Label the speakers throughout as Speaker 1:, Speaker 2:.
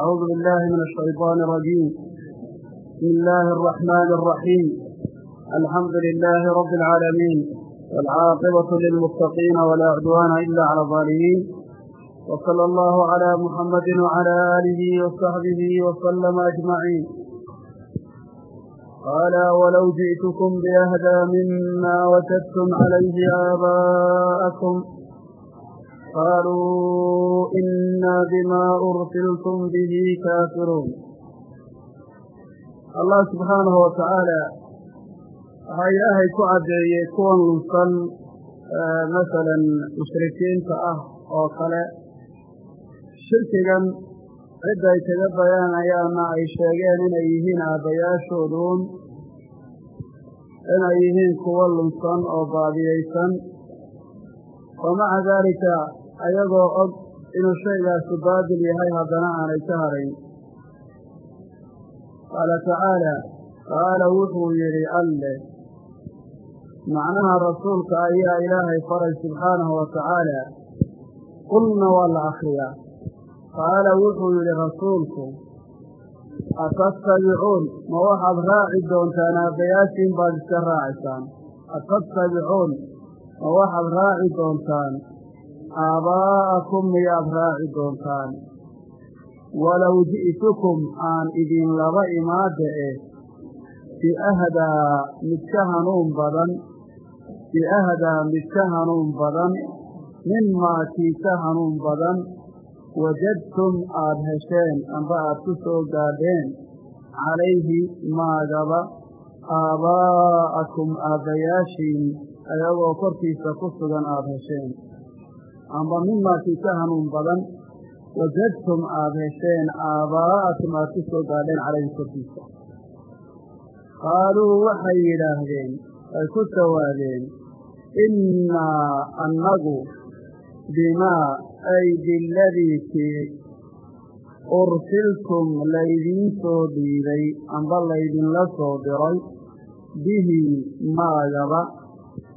Speaker 1: أعوذ بالله من الشيطان الرجيم بسم الله الرحمن الرحيم الحمد لله رب العالمين والعاقبة للمتقين ولا عدوان إلا على الظالمين وصلى الله على محمد وعلى آله وصحبه وسلم أجمعين قال ولو جئتكم بأهدى مما وجدتم عليه آباءكم قالوا إنا بما أرسلتم به كافرون allah subxaanahu watacaala waxaa ilaahay ku caddeeyey kuwan lunsan masalan mushrikiinta ah oo kale shirkigan cidday kaga bayaanayaanna ay sheegeen inay yihiin aabbayaashooduun inay yihiin kuwo lunsan oo baadiyaysan wa maca daalika ayagoo og inuu shaygaasi baadil yahay haddana aanay ka hadhayn qaala tacaala qaala wuxuu yidhi alle. Macnaha rasuulka ayaa ilaahay faray subxaanahu wa tacaala qulna waa la akhriyaa qaala wuxuu yidhi rasuulku atattabicuun ma waxaad raaci doontaan aabbayaashiin baad iska raacaysaan atattabicuun ma waxaad raaci doontaan aabaa'akum miyaad raaci doontaan walow ji'tukum aan idin laba imaada eh biahdaa mid ka hanuun badan biahdaa mid ka hanuun badan mimaa kii ka hanuun badan wajadtum aad hesheen amba aad ku soo gaadheen calayhi maagaba aabaa'akum aabbayaashiin ayagoo korkiisa ku sugan aada hesheen amba mimaa kii ka hanuun badan wajadtum aada hesheen aabaa'akum aad ku soo gaadheen calayhi korkiisa qaaluu waxay yidhaahdeen ay ku sawaadeen innaa annagu bimaa ay biladii kii ursiltum laydiin soo dhiibay amba laydinla soo diray bihi maagaba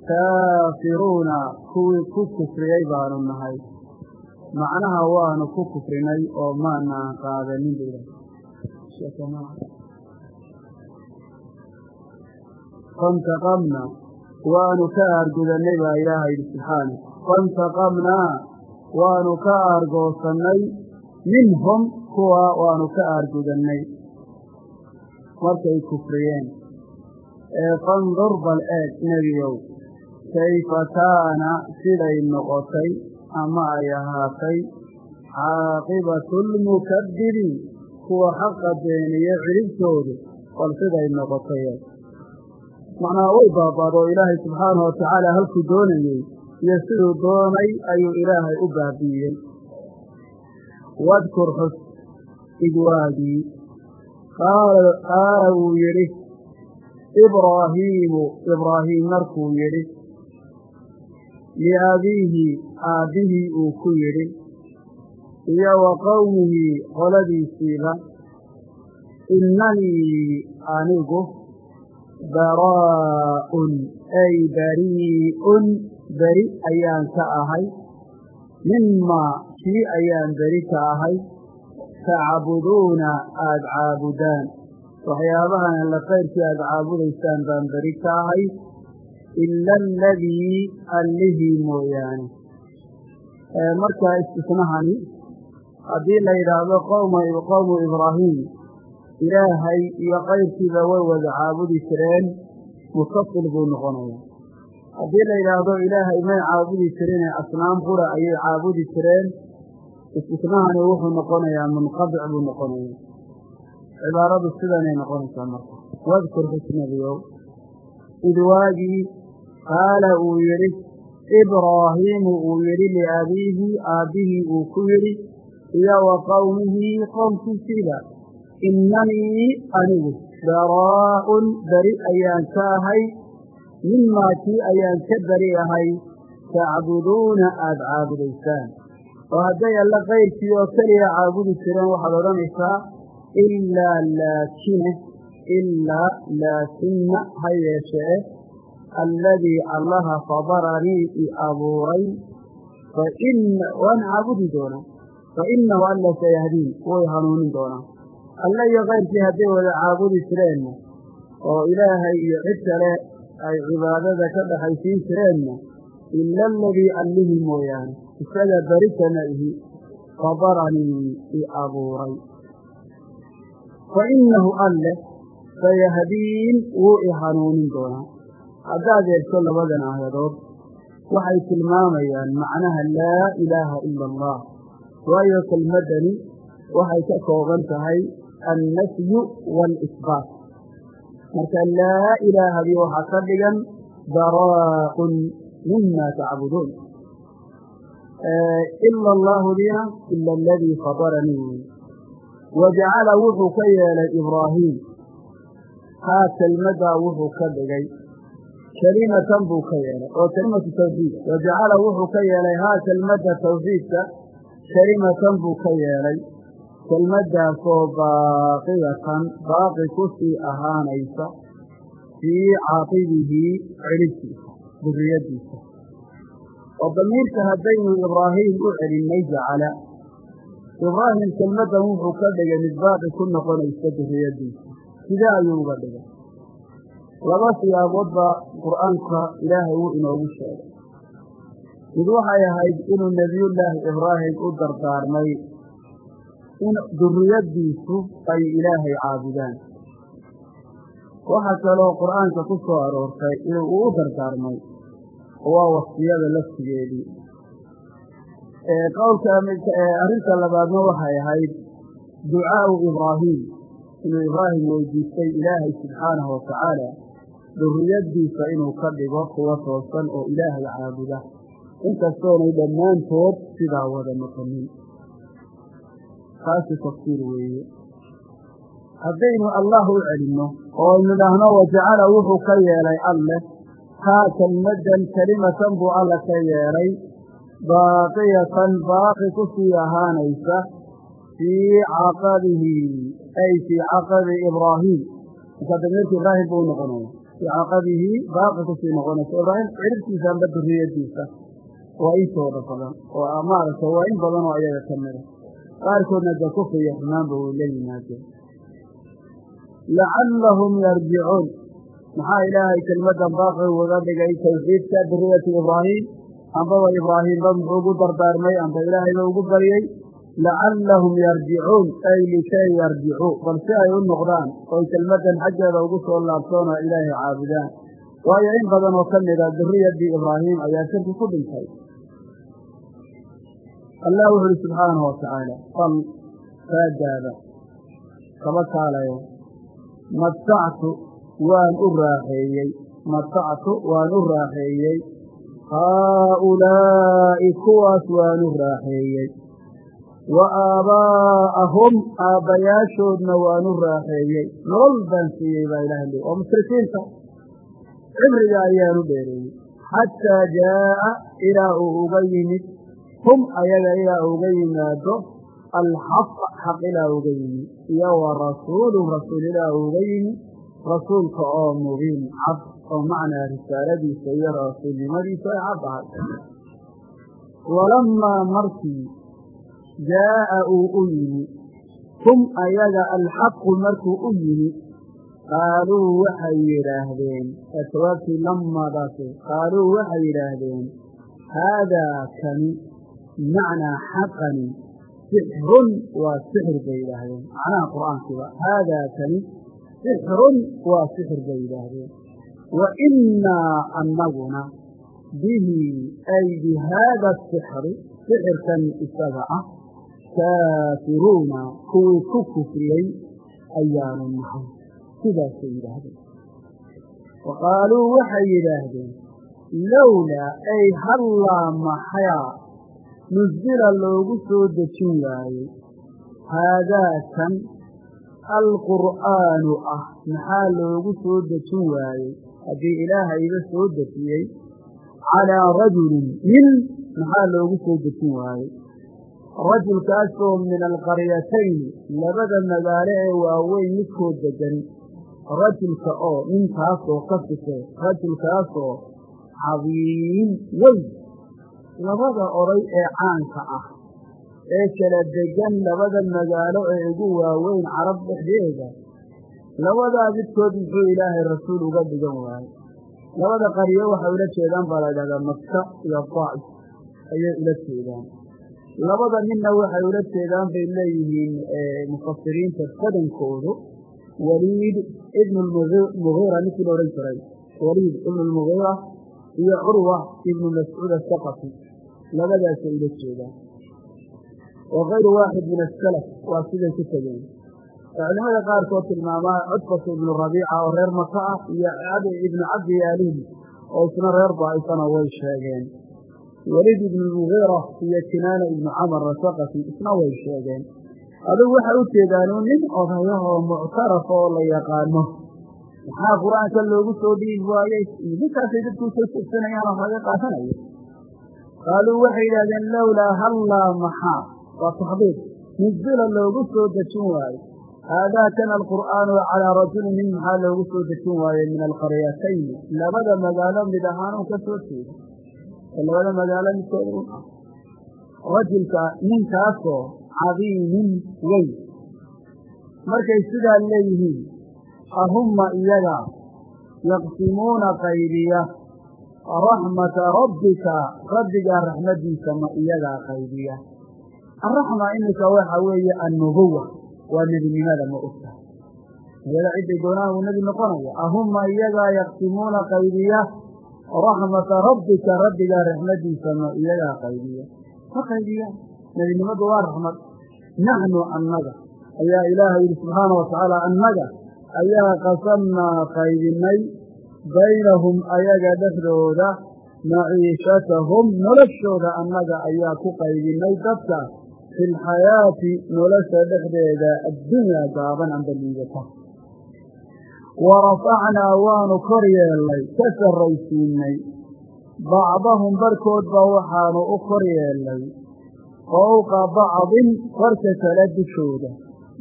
Speaker 1: kaafiruuna kuwii ku kufriyey baanu nahay. Macnaha waanu ku kufrinay oo maanaan qaadanin ba faintaqamna waanu ka aargudannay baa ilaaha yidhi subxaana faintaqamnaa waanu ka aargoosannay minhum kuwa waanu ka aargudannay markay kufriyeen. Ee fandur bal eeg nebiyow kayfa kaana siday noqotay ama ay ahaatay caaqibatu lmukadibiin kuwa xaqa beeniye ciribtoodu bal siday noqotay. Macnaha way baabaado oo ilaahay subxaanahu watacaala halkuu doonayey iyo siduu doonay ayuu ilaahay u baabi'iyey wadkur xus igwaagii qaala wuu yidhi ibraahiimu ibraahiim markuu yidhi liabiihi aabbihii uu ku yidhi iyo wa qowmihii qoladiisiiba innanii anigu baraa'un ay barii'un beri ayaan ka ahay mimaa kii ayaan beri ka ahay tacbuduuna aada caabudaan. Waxyaabahan alla kayrkii aada caabudaysaan baan beri ka ahay ila aladii allihii mooyaane markaa istisnahani haddii la yidhaahdo qowma qowmu ibraahiim ilaahay iyo kayrkiiba way wada caabudi jireen mutasil buu noqonaya haddii la yidhaahdo ilaahay may caabudi jirine asnaam qura ayay caabudi jireen istisnahani wuxuu noqonayaa munqadic buu noqonaya cibaaradu sidanay noqonaysaa marka wadkur xusnabiyow id waagii qaala uu yidhi ibraahiimu uu yidhi liabiihi aabbihii uu ku yidhi iyo wa qowmihii qowmkiisiiba innanii anigu baraa'un beri ayaan ka ahay mimaa kii ayaan ka beri ahay tacbuduuna aada caabudaysaan. Oo hadday alla kayrkii oo keliya caabudi jireen waxaad odhanaysaa ilaa laakine ilaa laakinna ha yeeshee alladii allaha fadaranii i abuuray waan caabudi doonaa fa inahu alla sayahdiin way hanuunin doonaa alle iyo kayrkii hadday wada caabudi jireenna oo ilaahay iyo cid kale ay cibaadada ka dhaxaysiin jireenna ila aladii allihii mooyaane isaga beritana ihi fadaranii i abuuray fa innahu alle sayahdiin wuu i hanuunin doonaa haddaad eegto labadan aayadood waxay tilmaamayaan macnaha laa ilaaha ila allah waayo kelmaddani waxay ka kooban tahay annafyu waalisbaat marka laa ilaahadii waxaa ka dhigan baraa'un mima tacbuduun ila allaahudina ila aladii fadaranii wa jacala wuxuu ka yeelay ibraahiim haa kelmaddaa wuxuu ka dhigay kelimatan buu ka yeelay oo kelimatu tawxiid. Wa jacala wuxuu ka yeelay haa kelmadda tawxiidka kelimatan buu ka yeelay. Kelmaddaasoo baaqiyatan baaqi ku sii ahaanaysa fii caaqibihi celibtiisa duriyaddiisa oo damiirka haddaynu ibraahiim u celinnay jacala. Ibraahim kelmaddan wuxuu ka dhigay mid baaqi ku noqonaysa duriyaddiisa sidee ayuu uga dhigay laba siyaabood qur'aanka ilaahay wuu inoogu sheegay. Mid waxay ahayd inuu nebiyullaahi ibraahim u dardaarmay in duriyaddiisu ay ilaahay caabudaan. Waxaa kaloo qur'aanka ku soo aroortay inuu uu dardaarmay waa wasiyada laftigeedii. Qowlka arrinta labaadna waxay ahayd ducaa'u ibraahiim inuu ibraahim weydiistay ilaahay subxaanahu watacaala duriyaddiisa inuu ka dhigo kuwa toosan oo ilaahay caabuda. Inkastoonay dhammaantood sidaa wada noqonin. Taasi tafsiir weeye. Haddaynu allah u celinno oo nidhaahno wajacala wuxuu ka yeelay alleh haa kelmaddan kelimatan buu alla ka yeelay. Baaqiyatan baaqi ku sii ahaanaysa fii caqabihi ay fii caqabi ibraahiim markaa damiirka ibraahim buu noqonaya fii caqabihi baaqi ku sii noqonaysa ibraahim ciribtiisa amba duriyadiisa waa intooda badan oo maaragtay waa in badan oo ayaga ka mida qaarkoodna dee kufri iyo xumaanba way la yimaadeen lacallahum yarjicuun maxaa ilaahay kelmaddan baaqi uga dhigay tawxiidka duriyati ibraahim ambaba ibraahiimba muxuu ugu dardaarmay amba ilaahayba ugu baryey lacallahum yarjicuun ay likay yarjicuu bal si ay u noqdaan oy kelmaddan xaggeeda ugu soo laabtoon oo ilaahay caabudaan waayo in badan oo ka mida duriyadii ibraahim ayaa shirki ku dhintay allah wuxu uhi subxaanahu watacaala fal faadaada kaba kaalayo matactu waan u raaxeeyey matactu waan u raaxeeyey haaulaa'i kuwaas waan u raaxeeyey wa aabbaa'ahum aabbayaashoodna waan u raaxeeyey nolol baan siiyey baa ilahay leey waa mushrikiinta cimriga ayaan u dheereeyey xataa jaa'a ilaa uu uga yimid hum ayaga ilaa uga yimaado alxaq xaq ilaa uga yimid iyo wa rasuulun rasuul ilaa uga yimid rasuulka oo mubiin cad oo macnaa risaaladiisa iyo rasuulnimadiisa ay cad ahay walammaa markii jaa'a uu u yimi hum ayaga alxaqu markuu u yimi qaaluu waxay yidhaahdeen jawaabtii lamaadaasi qaaluu waxay yidhaahdeen haadaa kani macnaa xaqani sixrun waa sixir bay yidhaahdeen macnaha qur'aankiiba haadaa kani sixrun waa sixir bay yidhaahdeen wa innaa annaguna bihi ay bi haada asixri sixirkan isaga ah kaafiruuna kuwii ku kufriyey ayaanu nahay. Sidaasay yidhaahdeen. Wa qaaluu waxay yidhaahdeen lowlaa ay hallaa maxyaa nusila loogu soo dejin waayey haadaakan alqur'aanu ah maxaa loogu soo dejin waayey haddii ilaahayba soo dejiyey calaa rajulin nin maxaa loogu soo dejin waayey rajulkaasoo min alqaryatayni labada magaalo ee waaweyn midkood degan rajulka oo ninkaasoo ka sifee rajulkaasoo cadiim weyn labada oday ee caanka ah ee kala degan labada magaalo ee ugu waaweyn carab dhexdeeda labadaa midkood muxuu ilaahay rasuul uga dhigan waayo labada qaryo waxay ula jeedaan baa la ydhahdaa maka iyo daa'if ayay ula jeedaan labada ninna waxay ula jeedaan bay leeyihiin mufasiriinta badankoodu. Waliid ibnu mugiira ninkii la odhan jiray. Waliid ibnu lmugiira iyo curwa ibnu mascuud asaqafi labadaasay ula jeedaan. Wa kayru waaxid min asalaf waa siday ku tegeen. Culimada qaarkood tilmaamaa cudfatu ibnu rabiica oo reer maka ah iyo ibnu cabdi yaaliin oo isna reer daa'ifana way sheegeen weliid ibnu mugiira iyo kinaana ibnu camar asaqafi isna way sheegeen. Adigu waxay u jeedaanu nin odayahoo muctaraf oo la yaqaano. Maxaa qur'aanka loogu soo dhiibi waayey ninkaasay dadkuu soo jeegsanayaan oo laga qaadanayo qaaluu waxay yidhahdeen lowlaa hallaa maxaa waa taxdiid nuzila loogu soo dejin waayo haadaakana alqur'aanu calaa rajulin nin maxaa loogu soo dejin waaye min alqaryatayni labada magaalo mid ahaanuu ka soo jeeda labada magaalo midkooda un ah rajulka ninkaasoo cadiimin weyn. Markay sidaa leeyihiin ahumma iyaga yaqsimuuna qaybiya. Raxmata rabbika rabbigaa raxmadiisa ma iyagaa qaybiya. Araxma iminka waxa weeye annubuwa waa nebinimada ma ogta. Iyada cidday doonaan uu nebi noqonaya ahumma iyagaa yaqsimuuna qaybiya raxmata rabbika rabbigaa raxmadiisa ma iyagaa qaybiya. Ma qaybiya? Nebinimadu waa raxmad naxnu annaga. Ayaa ilaahay yidhi subxaana wa tacaala annaga. Ayaa qasamnaa qaybinay baynahum ayaga dhexdooda maciishatahum noloshooda annaga ayaa ku qaybinay dadka. Fi lxayaati nolosha dhexdeeda addunyaa gaaban amba wa rafacnaa waanu kor yeelnay ka sarraysiinay bacdahum barhkoodba waxaanu u kor yeelnay fowqa bacdin barka kale dushooda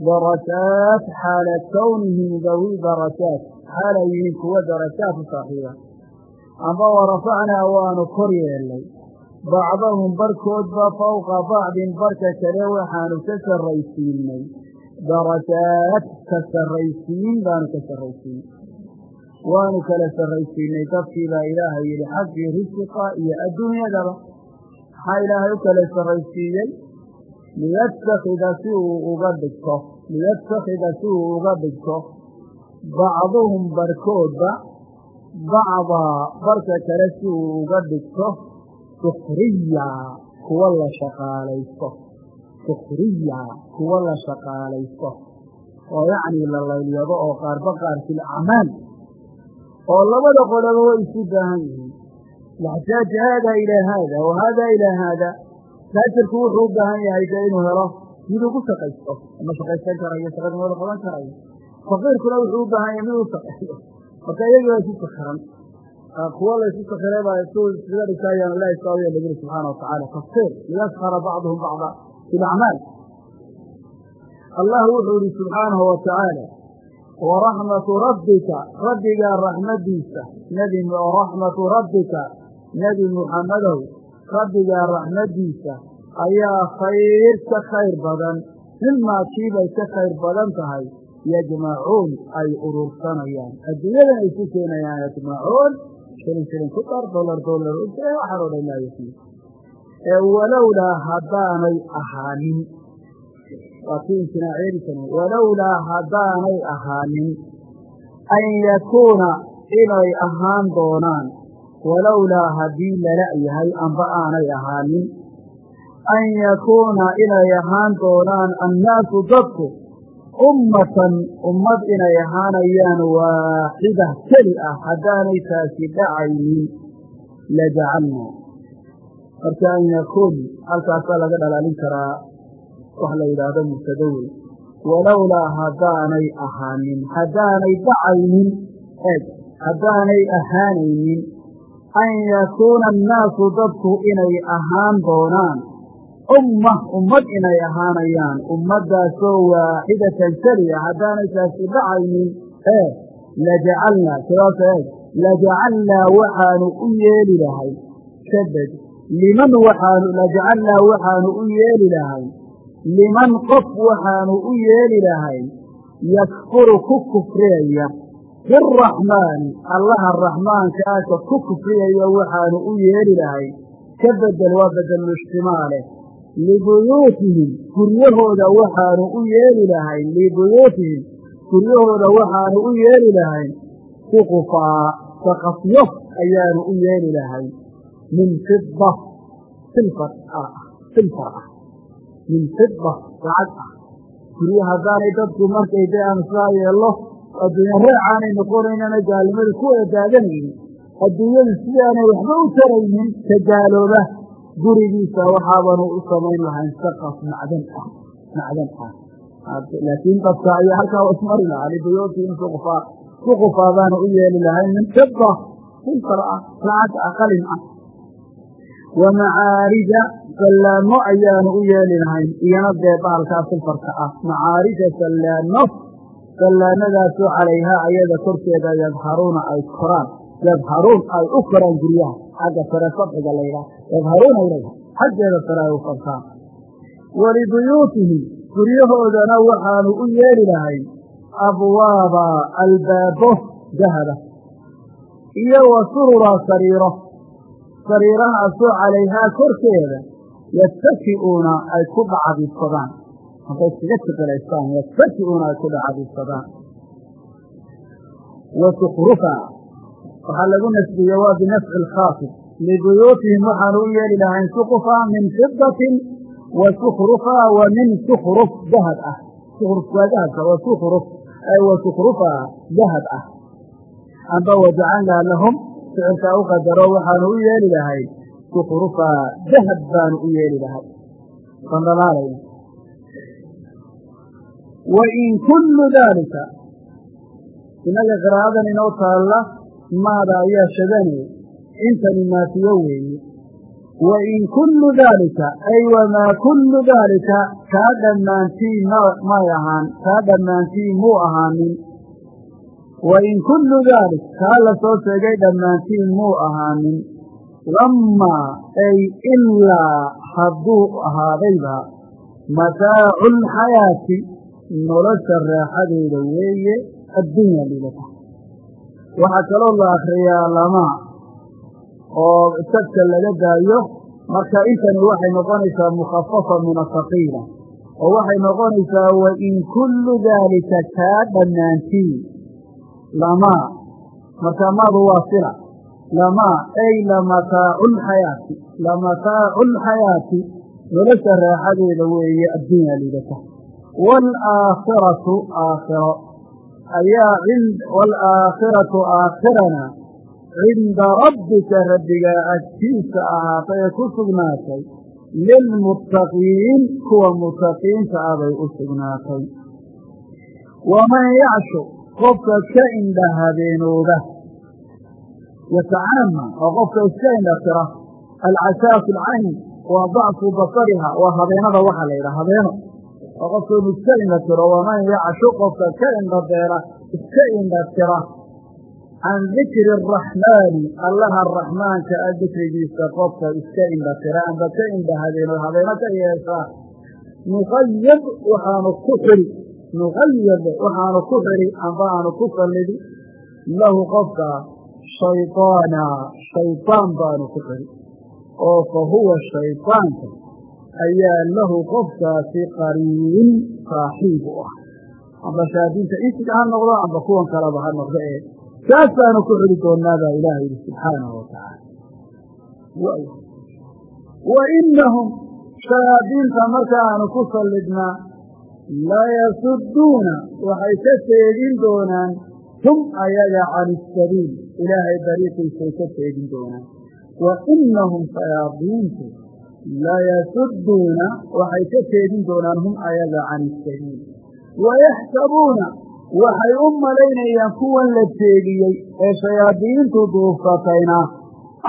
Speaker 1: darajaat xaala kownihim dawi darajaat xaalay yihiin kuwa darajaat u saaxiiba amba wa rafacnaa waanu kor bacdahum barkoodba fowqa bacdin barka kale waxaanu ka sarraysiinay darajaat ka sarraysiin baanu ka sarraysiinay waanu kala sarraysiinay dadkii baa ilaahay yidhi xaggii risiqa iyo adduunyadaba maxaa ilaahay u kala sarraysiiyey liyattakhida si uu uga dhigto liyattakhida si uu uga dhigto bacduhum barkoodba bacdaa barka kale si uu uga dhigto sukriya kuwa la shaqaalaysto sukriya kuwa la shaqaalaysto oo yacnii la laylyado oo qaarba qaar fil acmaal oo labada qoloba way isu baahan yihiin. Yaxtaaja haada ilaa haada wa haada ilaa haada taajirku wuxuu u baahan yahay de inuu helo mid ugu shaqaysto ama shaqaysan karayo shaqada wada qaban karayo faqiirkuna wuxuu u baahan yahay mid u shaqeeyo marka iyagii waa isu sakiran kuwo la isu sakiray baa sida dhisaayaan ilahi saawiya la yiri subxaana watacaala tafsiir liyaskara bacduhum bacda fi lacmaal allah wuxuu yihi subxaanahu wa tacaala waraxmatu rabbika rabbigaa raxmadiisa nebi raxmatu rabbika nebi muxammadow rabbigaa raxmadiisa ayaa khayr ka khayr badan mimaa kiibay ka khayr badan tahay yajmacuun ay urursanayaan adduunyadan ay ku keenayaan yajmacuun shilin shilin ku dar dolar dolar waxaan dhan laayasiin ee walowlaa haddaanay ahaanin. Walowlaa haddaanay ahaanin an yakuuna inay ahaan doonaan. Walowlaa haddii lala yahay amba aanay ahaanin an yakuuna inay ahaan doonaan annaasu dadku ummatan ummad inay ahaanayaan waaxida keli ah haddaanay taasi dhacaynin lajacalnaa marka an yakuun halkaasaa laga dhalaalin karaa wax la yidhaahdo mubtadowey walowlaa haddaanay ahaanin haddaanay dhacaynin eeg haddaanay ahaanaynin an yakuuna annaasu dadku inay ahaan doonaan umma ummad inay ahaanayaan ummaddaasoo waaxidatan keliya haddaanay taasi dhacaynin ee lajacalnaa sidaas eeg lajacalnaa waxaanu u yeeli lahay shabad liman waxaanu lajacalnaa waxaanu u yeeli lahayn liman qof waxaanu u yeeli lahayn yakfuru ku kufriyaya biraxmaani allaha raxmaanka aka ku kufriyaya waxaanu u yeeli lahayn ka bedel waa bedeluishtimaaleh libuyuutihim guryahooda waxaanu u yeeli lahayn libuyuutihim guryahooda waxaanu u yeeli lahayn suqufaa saqafyo ayaanu u yeeli lahayn min fida silfar ah min fida lacag ah guryo haddaanay dadku markay de aan saa yeello adduunya reecaanay noqonaynana gaalnimada ku eedaadanaynin adduunyadu sidaanay waxba u taraynin ka gaalooba gurigiisa waxaabanu u samayn lahayn saqaf macdan ah macdan ah laakiin dadka ayaa halkaa ismari lahaa libuyuutihim suqfaa suqufaa baanu u yeeli lahayn min fida silfar ah ah qalin ah wa macaarija sallaamo ayaanu u yeeli lahayn iyana dee baalkaa silfarka ah macaarija sallaamo sallaanadaasoo calayhaa ayada korkeeda yadharuuna ay koraan yadharuun ay u koraan guryaha xagga sare sabciga laydhaha yadharuuna ilayha xaggeeda sare ay u kortaan walibuyuutihim guryahoodana waxaanu u yeeli lahayn abwaaba albaabo dahaba iyo wa surura sariiro sariirahaasoo calayhaa korkeeda yattaki'uuna ay ku dhacdisadaan markay iskaga tiqilaystaan yattaki'uuna ay ku dhacdisadaan wa sukhrufa waxaa lagu nasbiye waa binafci lkhaafid libuyuutihim waxaanu u yeeli lahayn suqufa min fidatin wa sukhrufa wa min sukhruf dahab ah. Sukhruf waa dahabka wa sukhruf wa sukhrufa dahab ah. Amba wajacalnaa lahum ficilkaa u qadaro waxaanu u yeeli lahay sukhrufa dahab baanu u yeeli lahay. Bandhalaalaya wa in kullu daalika inaga qiraa'adan inoo taalla maada ayaa shadanaya intani maafiyo weeye wa in kullu daalika ay wamaa kullu daalika kaa dhammaantii may ahaan kaa dhammaantii muu ahaanin wa in kullu daalik kaa la soo sheegay dhammaantiin muu ahaanin lamaa ay ilaa hadduu ahaadayba mataacu lxayaati nolosha raaxadeeda weeye addunya lidata waxaa kaloo la akriyaa lamaa oo sadka laga daayo marka intani waxay noqonaysaa mukhafafa min asaqiila oo waxay noqonaysaa wa in kullu daalika kaa dhammaantiin lamaa marka maadu waa sila. Lamaa ay lamataacu lxayaati lamataacu lxayaati nolosha raaxadeeda weeye addunya lidata waalaakhiratu aakhiro ayaa waalaakhiratu aakhirana cinda rabbika rabbigaa agtiisa ahaatay ee ku sugnaatay. Lilmuttaqiin kuwa muttaqiinta ah bay u sugnaatay. Waman yacshu qofka ka indha habeenooda. Yatacaama oo qofka iska indha tira. Alcasaafu alcayn waa dacfu basariha waa habeenada waxaa la yidhaha habeeno. Oo qofka inu iska indha tiro waman yacshu qofka ka indha beela iska indha tira. Can dikri araxmaani allaha raxmaanka a dikrigiisa qofka iska indha tira amba ka indha habeeno habeeno ka yeeshaa nuqayad waxaanu ku xiri nuqayad waxaanu ku xiri amba aanu ku sallidi lahu qofka shayطaana shayطaan baanu ku xiri oo fa huwa shayطaanka ayaa lahu qofkaasi qariin saaxiib u ah amba shaadiinta insiga ha noqdo amba kuwan kaleba ha noqdo ee kaasaanu ku xiri doonaa baa ilaah yidhi subxaanahu watacaala wa inahum shayaadiinta marka aanu ku sallidnaa layasuduuna waxay ka teegin doonaan hum ayaga can isabiil ilaahay dariiqiisay ka teegin doonaan. Wa inahum shayaadiintu layasuduuna waxay ka teegin doonaan hum ayaga can isabiil wayaxsabuuna waxay u malaynayaan kuwan la teegiyey ee shayaadiintu duufsatayna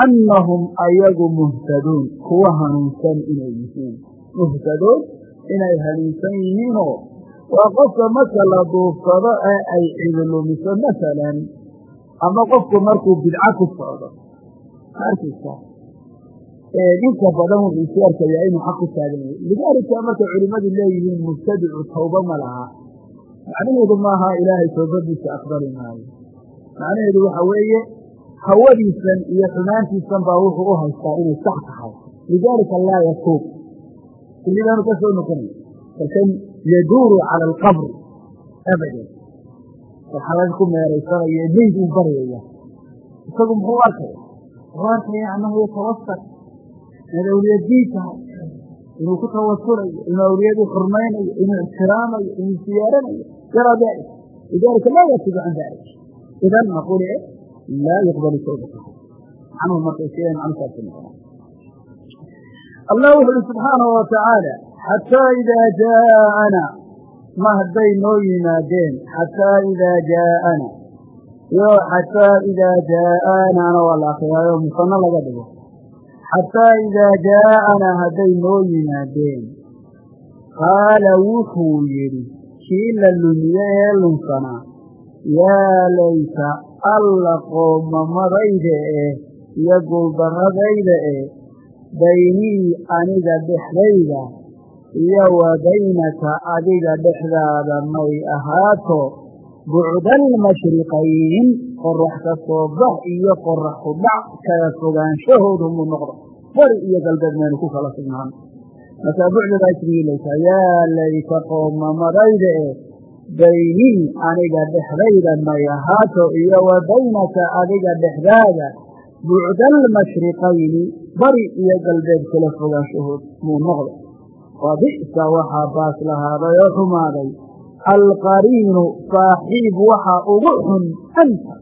Speaker 1: annahum ayagu muhtaduun kuwa hanuunsan inay yihiin. Muhtaduun inay hanuunsan yihiinoo waa qofka marka la duufsado ee ay cidilumiso masalan ama qofku markuu bidco ku socdo arkaysa ninka badan wuxuu isu arkayaa inuu xaq ku taagan yahay. Lidaalika markay culimmadu leeyihiin mubtadicu tawba ma laha. Macnaheedu maaha ilaahay towbadiisa aqbali maayo. Macnaheedu waxa weeye hawadiisan iyo xumaantiisan baa wuxuu u haystaa inay sax tahay. Lidaalika laa yatuub ilibaanu ka soo noqonay laakiin yaduuru cala alqabri abadan waxaa ku meeraysanayo meyd uu baryaya isagu muxuu arkaya wuxuu arkaya annahu yatawasal inaad awliyadiin tahay inuu ku tawasulayo inuu awliyadii xurmaynayo inuu ixtiraamayo inuu siyaaranayo yaraa dalik lidalika laa yatuubu can dalik idan naqul laa yuqbalu tawbatahu macnuhu markay sheegan macnusaasi noqona allah wuxu uhi subxaanahu watacaala xataa idaa jaaana ma hadday noo yimaadeen xataa idaa jaaana yo xataa idaa jaaanaana waa la akriyaayo musano laga dhigo xataa idaa jaaana hadday noo yimaadeen qaala wuxuu yidhi kii la lumiye ee lunsanaa yaa layta alla qoomamadayda eh iyo guuldarradayda eh baynii aniga dhexdayda iyo wa baynaka adiga dhexdaada may ahaato bucdaalmashriqayn qorax ka soo bax iyo qorax ku dhac kala fogaanshahoodu muu noqdo. Bari iyo galbeed maynu ku kala sugnaan markaa bucdadaa isriilaysa yaa layta qoomamadayda eh baynii aniga dhexdayda may ahaato iyo wa baynaka adiga dhexdaada bucdaalmashriqayni bari iyo galbeed kala fogaanshahood muu noqdo wa bi'sa waxaa baas lahaaday oo xumaaday. Alqariinu saaxiib waxa ugu xun anta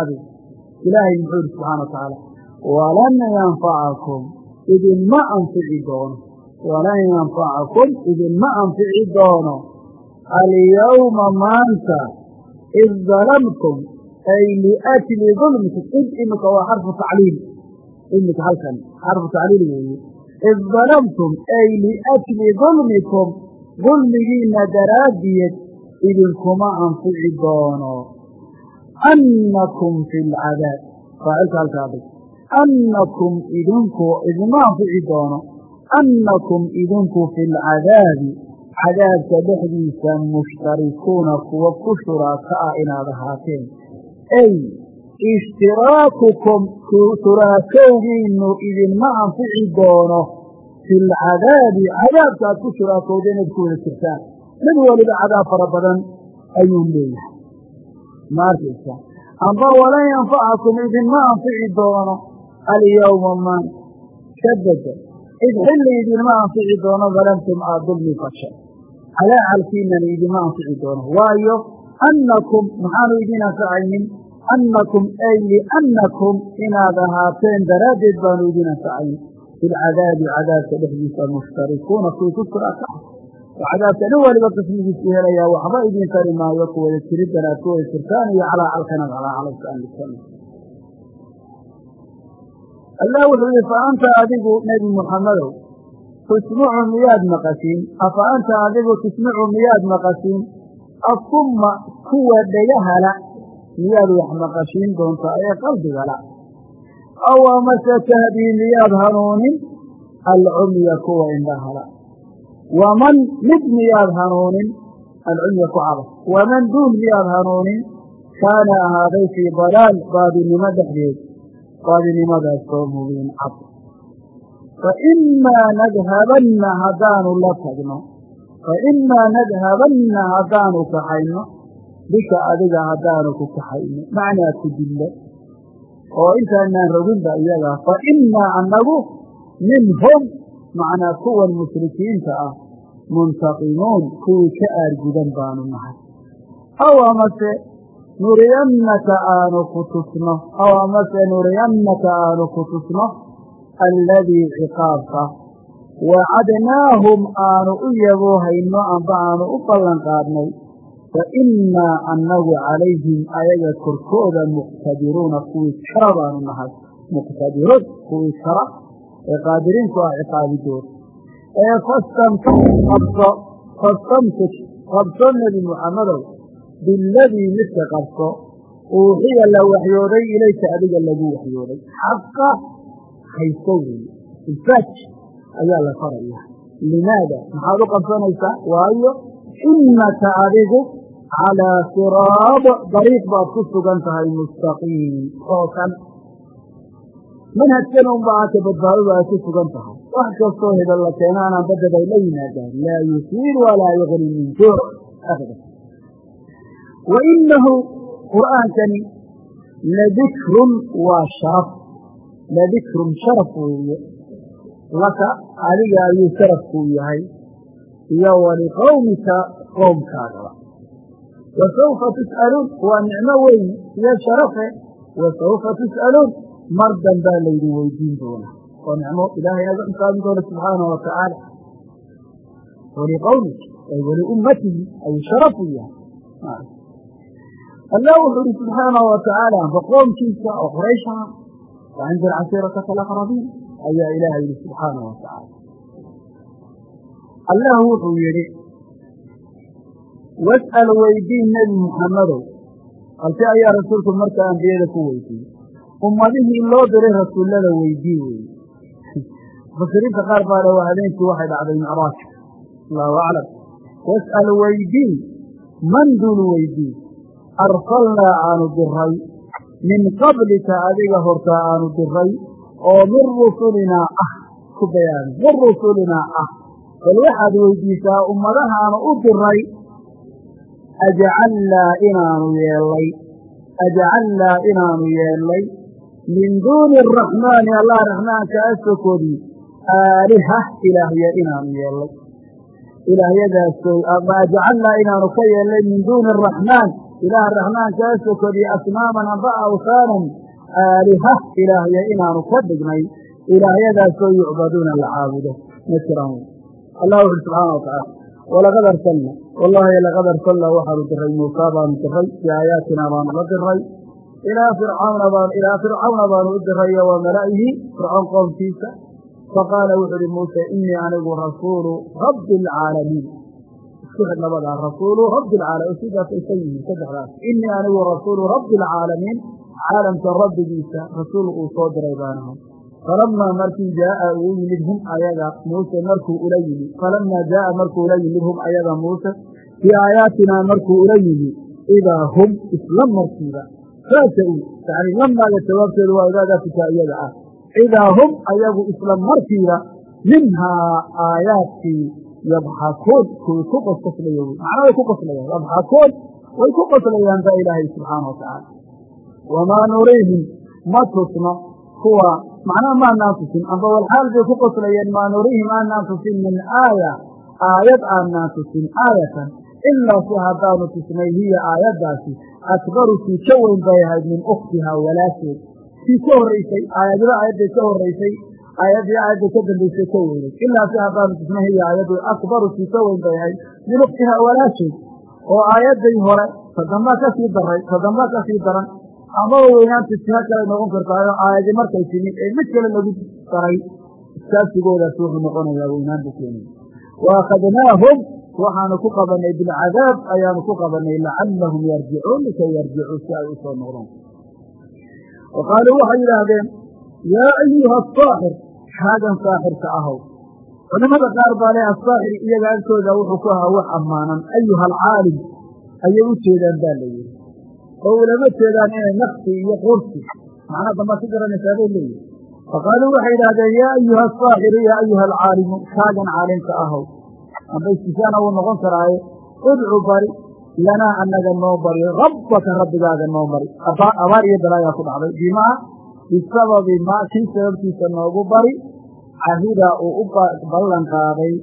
Speaker 1: adiga. Ilaahay muxuu yihi subxana wa tacaala walan yanfacakum idinma anfici doono. Walan yanfacakum idinma anfici doono. Alyawma maanta id dalamtum ay liajli dulmikum id imika waa xarfu tacliil imika halkan xarfu tacliil weeye id dalamtum ay liajli dulmikum dulmigiina daraaddiyeed idinkuma anfici doono annakum fi lcadaab faacilka halkaa dhig annakum idinku idinma anfici doono annakum idinku fi lcadaabi cadaabka dhexdiisa mushtarikuuna kuwa ku shuraaka ah inaad ahaateen ay ishtiraakukum shuraakowgiinu idinma anfici doono fi lcadaabi cadaabka aad ku shuraakowda inaad ku wada jirtaan mid waliba cadaab fara badan ayuu leeyahay ma arkaysa amba walan yanfacakum idinma anfici doono alyawma maan ka bedel id xilli idinma anfici doono dalamtum aad dulmi fashay calaacalkiinana idinma anfici doono waayo annakum maxaanu idin anfacaynin annakum ay liannakum inaad ahaateen daraaddeed baanu idin anfacayn filcadaabi cadaabka dhexdiisa mushtarikuuna kuwii ku shuraaka oo cadaabka nin waliba qismigiisu helayaa waxba idin tari maayo ku wada jiriddan aad ku wada jirtaan iyo calaacalkanaad calaacalaysa aan lisan allah wuxuu yihi fa anta adigu nebi muxammadow tusmacu miyaad maqashiin afa adigu tusmacu miyaad maqashiin asumma kuwa dhegahala miyaad wax maqashiin doontaa ee qalbigala aw amase tahdii miyaad hanuunin alcumya kuwa indhahala waman mid miyaad hanuunin alcumya ku cabas waman duun miyaad hanuunin kaana ahaaday fii dalaal baadinimo dhexdeed baadinimadaasoo mubiin cad fa imaa nadhabanna haddaanu la tagno fa imaa nadhabanna haddaanu kaxayno bika adiga haddaanu ku kaxayno macnaa ku dillo oo intaanaan roginba iyaga fa innaa annagu minhum macnaa kuwan mushrikiinta ah muntaqimuun kuwii ka aargudan baanu nahay. Aw amase nuriyannaka aanu ku tusno aw amase nuriyannaka aanu ku tusno alladii ciqaabka. Wacadnaahum aanu u yaboohayno amba aanu u ballan qaadnay fa innaa annagu calayhim ayaga korkooda muqtadiruuna kuwii kara baanu nahay muqtadiruun kuwii kara ee qaadiriinku ah ciqaabidood ee fastamsik qabso nebi muxammadow biladii midka qabso uuxiya la waxyooday ilayka adiga lagu waxyooday. Xaqa hayso weeye. Ilfaaj ayaa la faraya. Limaada maxaad u qabsanaysaa? Waayo inaka adigu calىa siraad dariiq baad ku sugan tahay mustaqiim oo kan manhajkan unba aka badbaadadu ay ku sugan tahay wax kastoo hebel la keena anaan badad ay la yimaadaan laa yusiir walaa yugni min juuc wa inahu qur'aankani ladikrun waa sharaf ladikrun sharaf weeye laka adiga ayuu sharafkuu yahay iyo waliqowmika qoomkaagaba wasawfa tus'aluun waa nicmo weyn iyo sharafe wasawfa tus'aluun mar danbaa laydin weydiin doonaa oo nicmo ilaahay naga xisaabin doona subxaana wa tacaala waliqowmik ay waliummatihi ayuu sharafu yahay allah wuxuu ihi subxaanahu wa tacaala amba qoomkiisa oo qurayshaha waanzir cashiirataka alaqrabiin ayaa ilaahay yihi subxaanahu wa tacaala allah wuxuu yidhi was'al weydiin nebi muxammadow halse ayaa rasuulku markaa ambiyada ku weydiiyey. Ummadihii loo diray rasuullada weydii weeye mufasiriinta qaar baa le habeenkii waxay dhacday micraajka allahu aclam. Was'al weydiin man duul weydii arsalnaa aanu diray min qablika adiga hortaa aanu diray oo min rusulinaa ah ku bayaami min rusulinaa ah. Bal waxaad weydiisaa ummadahaanu u diray ajcalnaa inaanu yeellay ajcalnaa inaanu yeellay min duuni araxmaani allah raxmaanka asokodi aaliha ilaahya inaanu yeellay ilaahyadaasoo ajcalnaa inaanu ka yeellay min duuni araxmaan ilaah raxmaanka asokodi asnaaman amba awsaanan aaliha ilaahya inaanu ka dhignay ilaahyadaasoo yucbaduuna la caabudo ma jiraan allah wuxuuri subxaana wa tacaala walaqad arsalna wallahi laqad arsalna waxaanu diray muusaa baanu diray biaayaatina baanu la diray ilaa fircawna baan ilaa fircawna baanu u diray wa mala'ihi fircoon qoomkiisa faqaala wuxu uhi muuse inii anigu rasuulu rabbi alcaalamiin isku xid labadaa rasuulu rabbi alcaalamiin sidaas aysan yihiin saddexdaas inii anigu rasuulu rabbi alcaalamiin caalamka rabbigiisa rasuul uu soo diray baanahay falamaa markii jaaa uu yimid hum ayaga muuse markuu ula yimid falamaa jaaa markuu ula yimid hum ayaga muuse biaayaatinaa markuu ula yimid idaa hum isla markiiba faata-u yani lamaaga jawaabteedu waa idaadaa fitaa'iyada ah idaa hum ayagu isla markiiba minhaa aayaadkii yabxakuun kuwii ku qosqoslaya wey macna way ku qoslayaan yabxakuun way ku qoslayaan baa ilaahay subxaana wa tacaala wamaa nuriihim ma tusno kuwa macnaha maanaan tusin amba walxaal bay ku qoslayeen maa nuriihim aanaan tusin min aaya? Aayad aanaan tusin aayatan. Ilaa si haddaanu tusnay hiya aayaddaasi. Akbaru sii ka weyn bay ahayd min ukhtihaa walaasheed. Sii ka horraysay aayadba aayadday ka horraysay aayaddii aayadday ka dambaysay ka weynay. Ilaa si haddaanu tusnay hiya aayaddu akbaru sii ka weyn bay ahayd min ukhtihaa walaasheed. Oo aayadday hore tadambaa ka sii daray tadambaa ka sii daran amaba weynaanta sino kale noqon kartaayo aayadi markay timid ee mid kale lagu daray iskaasigoodaas wuxuu noqonayaa weynaan buu keenaya waxaanu ku qabannay bilcadaab ayaanu ku qabannay lacallahum yarjicuun likay yarjicuu si ay u soo noqdaan. Wa qaaluu waxay yidhaahdeen yaa ayuha asaaxir xaagan saaxirka ahow. Culamada qaar baa leh asaaxir iyaga agtooda wuxuu ku ahaa wax ammaanan. Ayuha alcaalim ayay u jeedaan baa la yidhi oo ulama jeedaan inay nafsi iyo qursi. Macnaa dambaa ku garanaysaa bay leeyihi faqaaluu waxay yidhahdeen yaa ayuha asaaxiru yaa ayuha alcaalimu kaagan caalimka ahow. Amba istisaana wuu noqon karaaye. Udcu bari lanaa annaga noo bari rabbaka rabbigaaga noo bari. Abaar iyo balaayaa ku dhacday. Bimaa bisababi maa kii sababtiisa noogu bari cahida uu u ballan qaaday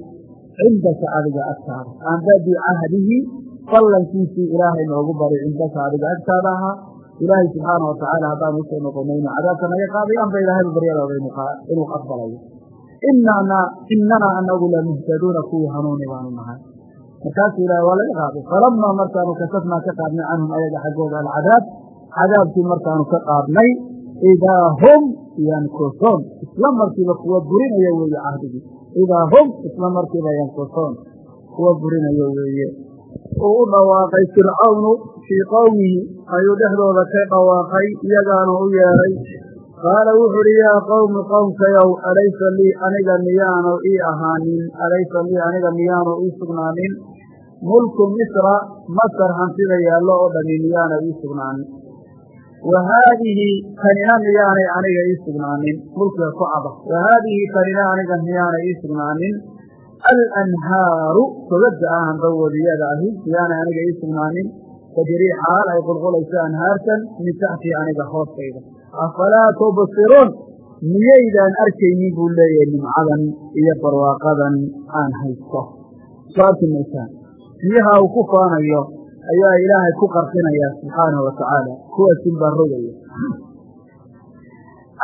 Speaker 1: cindaka adiga agtaada. Amba bicahdihi ballankiisii ilaahay noogu bari cindaka adiga agtaada ahaa. Ilaahay subxaana wa tacaala haddaanu u soo noqonno inuu cadaabka naga qaaday amba ilaahayba baryadooda inuu aqbalayo inanaa anagu lamuhtaduuna kuwii hanuuni baanu nahay. Markaasuu ilahay waa laga qaaday. Falamaa markaanu kasafnaa ka qaadnay canhum ayaga xaggooda alcadaab cadaabkii markaanu ka qaadnay idaa hum yankusoon isla markiiba kuwa burinaya weeye cahdigii idaa hum isla markiiba yankusoon kuwa burinaya weeye uu u dhawaaqay fircawnu fii qowmihi ayuu dhexdooda ka dhawaaqay iyagaanu u yeedhay qaala wuxu uhi yaa qowmi qowmkayow alaysa lii aniga miyaanu ii ahaanin? Alaysa lii aniga miyaanu ii sugnaanin? Mulku misra masar hantida yaallo oo dhami miyaana ii sugnaanin? Wa haadihi tanina miyaanay aniga ii sugnaanin? Mulkiga ku caba wa haadihi tanina aniga miyaanay ii sugnaanin alanhaaru togada ah hanbawadiyada ahi miyaanay aniga ii sugnaanin tajrii xaal ay qulqulayso anhaartan min taxtii aniga hoostayda afalaa tubsiruun miyaydaan arkaynin buu leeyahay nimcadan iyo barwaaqadan aan haysto soo arki maysaan biyaha uu ku faanayo ayaa ilaahay ku qarqinaya subxaanahu wa tacaala kuwaasin baa rogaya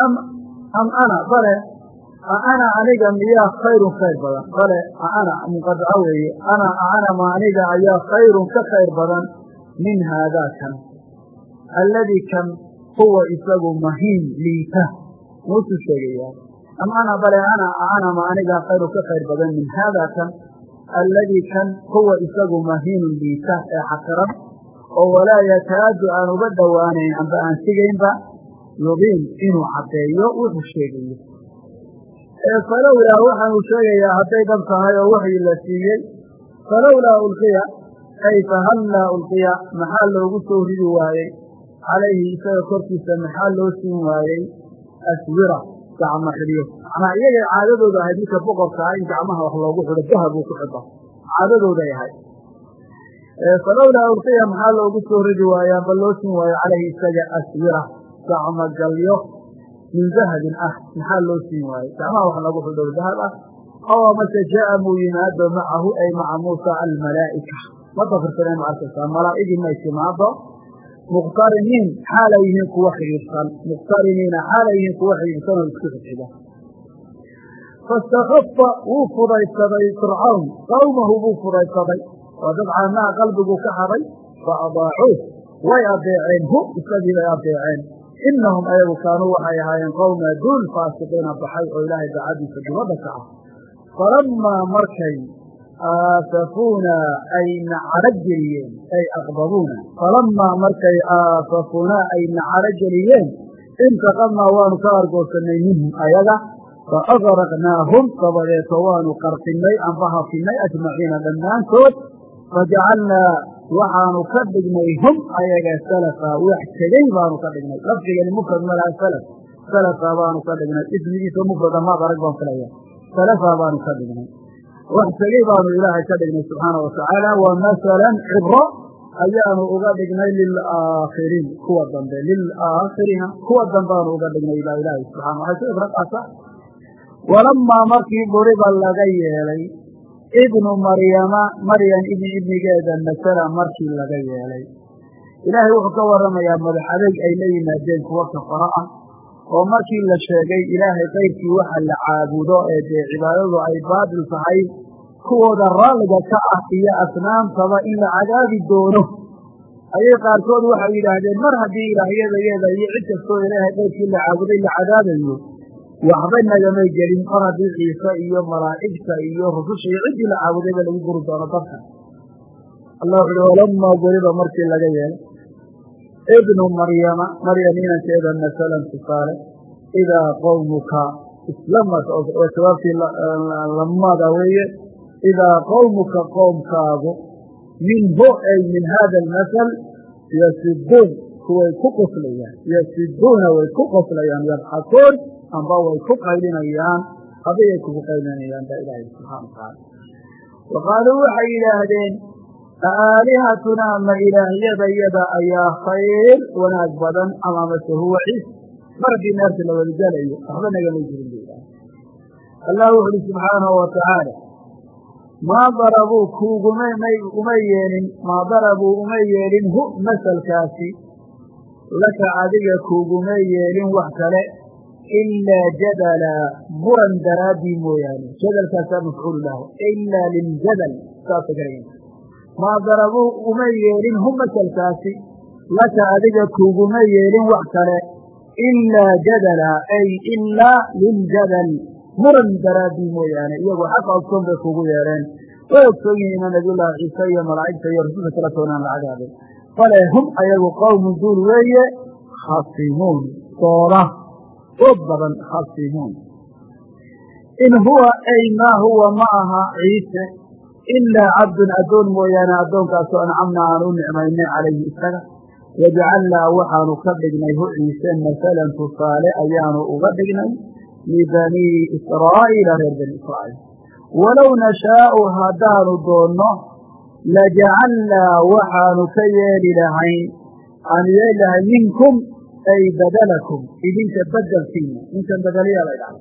Speaker 1: am ana bale ana aniga miyaa khayrun khayr badan bale ana munqadaco weeye ana ana ma aniga ayaa khayrun ka khayr badan min haadaa kan alladii kan huwa isagu mahiin liita muusuu sheegayaa am ana bale ana ana ma anigaa khayrun ka khayr badan min haadaa kan alladii kan huwa isagu mahiinun liita ee xaqiran oo walaa yataadu aan uga dhowaanayn amba aan sigaynba yubiin inuu caddeeyo wuxuu sheegayo falowlaa waxaanuu sheegayaa hadday dhab tahay oo waxii la siiyey falowlaa ulqiya ay fahallaa ulqiya maxaa loogu soo ridi waayey? Calayhi isaga korkiisa maxaa loo siin waayey? Aswira gacmo xidhyo macnaa iyagay caadadooda ahayd midka boqorka ah in gacmaha wax loogu xidho dahab uu ku xidho. Caadadooday ahayd falowlaa maxaa loogu soo ridi loo siin waayo calayhi isaga aswira gacmo min dahabin ah. Maxaa loo siin waaye gacmaha wax lagu xidho dahab ah. Oo amase jaa'a muu yimaado macahu ay maca muusa almalaa'ika. Ma dafirsaneen ma malaa'igii may timaado muqtariniin xaalay yihiin kuwa xidhiidhsan muqtariniina xaalay yihiin kuwa xidhiidhsan oo isku xidxiga fastakhafa wuu fudaysaday fircawn. Qawmahu buu fudaysaday oo dad qalbigu ka haday fa adaacuuh. Way adeeceen hu isagii bay adeeceen inahum ayagu kaanuu waxay ahaayeen qowma duul faasiqiina baxay oo ilaahay daacadiisa dibadda ka ah falamaa markay aasafuuna ay nacaro geliyeen ay aqbabuuna falamaa markay aasafuunaa ay nacaro geliyeen intaqadnaa waanu ka argoosanay minhum ayaga fa agraqnaahum dabadeeto waanu qarqinnay amba hafinay waxaanu ka dhignay hum ayaga salafa wax tegey baanu ka dhignay. Lafdigani mufrad malaha salaf. Salafa baanu ka dhignay. Ismigiisa mufrada maad arag baan filaya salafa baanu ka dhignay. Wax tegey baanu ilaahay ka dhignay subxaana watacaala wa masalan cibro ayaanu uga dhignay lilaakhiriin kuwa dambe lilaakhiriina kuwa dambeaanu uga dhignay ilaa ilaahay subxana cibro qaata. Walamaa markii duriba laga yeelay ibnu maryama maryam ibni ibnigeeda masala markii laga yeelay. Ilaahay wuxuu ka warramayaa madax adeyg ay la yimaadeen kuwa kafaro ah oo markii la sheegay ilaahay kayrkii waxa la caabudo ee dee cibaadadu ay baatil tahay kuwooda raalliga ka ah iyo asnaamtaba in la cadaabi doono. Ayay qaarkood waxay yidhaahdeen mar haddii ilaahyadayeeda iyo cid kastoo ilaahay kayrkii la caabuday la cadaabayo waxba nagamay gelin mar haddii ciise iyo malaa'igta iyo rususha iyo ciddii la caabudayba lagu guri doono dadka. Allah wuxu uhi walamaa duriba markii laga yeelay ibnu maryama maryam inankeeda masalan tusaale idaa qowmuka islamas oo jawaabtii lamada weeye idaa qowmuka qoomkaagu minhu ay min hada almasal yasiduun kuway ku qoslayaan yasiduuna way ku qoslayaan yadxakuun amba way ku qaylinayaan adigay kugu qaylinayaan baa ilaahay subxana watacaala wa qaaluu waxay yidhaahdeen aalihatunaa ma ilaahyadayada ayaa khayr wanaag badan ama mase huwa mar haddii naarta la wadagalayo waxba nagamay jirin bu ilahay allah wuxu uhi subxaanahu wa tacaala maa darabuu kuuguma uma yeelin maa darabuu uma yeelin hu masalkaasi laka adiga kuuguma yeelin wax kale ilaa jadala muran daraaddii mooyaane jadalkaasaa mafcuulu lahu ilaa liljadal saasa garaya maa darabuu uma yeelin hu masalkaasi laka adiga kuuguma yeelin wax kale ilaa jadala ay ilaa liljadal muran daraaddii mooyaane iyagoo xaqa ogsoon bay kuugu yeedheen way ogsoon yihiin ina nabiyullaahi ciise iyo malaa'igta iyo rasuulka kala toonaan la cadaabay bale hum ayagu qowmun duul weeye khasimuun dooda oog badan khasimuun in huwa ay maa huwa ma aha ciise ilaa cabdun addoon mooyaane addoonkaasoo ancamna aan u nicmaynay calayhi isaga. Wajacalnaa waxaanu ka dhignay hu ciise masalan tusaale ayaanu uga dhignay libanii israa'iila reer bani israa'iil. Walow nashaa'u haddaanu doonno lajacalnaa waxaanu ka yeeli lahayn aanu yeeli lahay minkum ay badalakum idinka bedelkiina inkan bedeliyaa la dhahda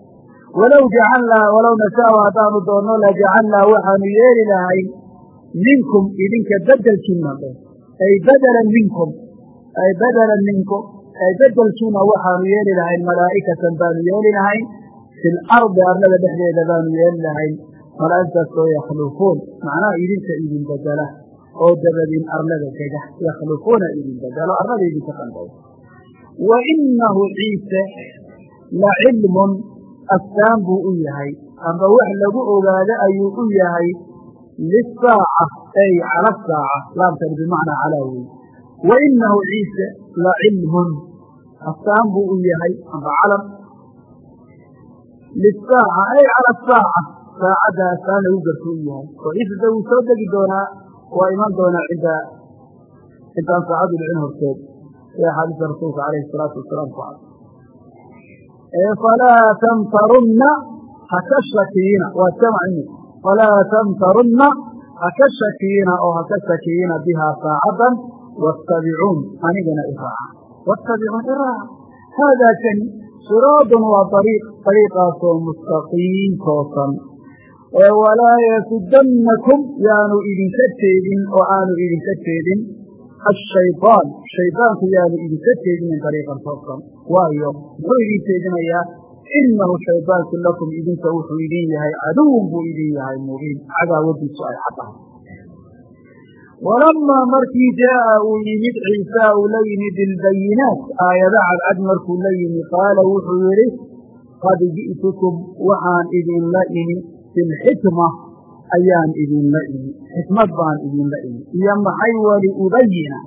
Speaker 1: walow jacalnaa walow nashaau haddaanu doonno lajacalnaa waxaanu yeeli lahay minkum idinka bedelkiina ay badalan minkum ay badalan minkum ay bedelkiina waxaanu yeeli lahayn malaa'ikatan baanu yeeli lahayn fi lardi arlada dhexdeeda baanu yeeli lahayn malaa'igtaasoo yakhlufuun macnaha idinka idin bedela oo dabadin arlada dega yakhlufuuna idin bedelo arlada idinka wa inahu ciise la cilmun astaan buu u yahay amba wax lagu ogaado ayuu u yahay lisaaca ay cala asaaca laamtani bimacnaa calaa wey wa inahu ciise la cilmun astaan buu u yahay amba calam lisaaca ay cala asaaca saacadda astaan lagu garto u yahay oo ciise de wuu soo degi doonaa waa iman doonaa intaan saacadu dhicin horteed ee axaadiista rasuulka alayhi salaatu wasalaam ku cad. Falaa tamtarunna haka shakiina waa jamci falaa tamtarunna haka shakiina oo haka shakiina bihaa saacaddan wattabicuun. Anigana iraaca. Wattabicuun iraaca. Haadaa kani siraadun waa ariiq ariiqaasoo mustaqiim toosan. Walaa yasudannakum yaanu idinka jeedin oo aanu idinka jeedin ashayطaan shaydaanku yaanu idinka jeedinin dariiqan toosan waayo muxuu idin jeedinayaa inahu shaydaanku lakum idinka wuxuu idin yahay caduwun buu idin yahay mubiin cadaawadiisu ay caddahay walamaa markii jaaa uu yimid ciisa uu la yimid bilbayinaat aayado cadcad markuu la yimi qaala wuxuu yidhi qad ji'tukum waxaan idinla imi bilxikma ayaan idinla imi xikmad baan idinla imi iyo maxay waliubayina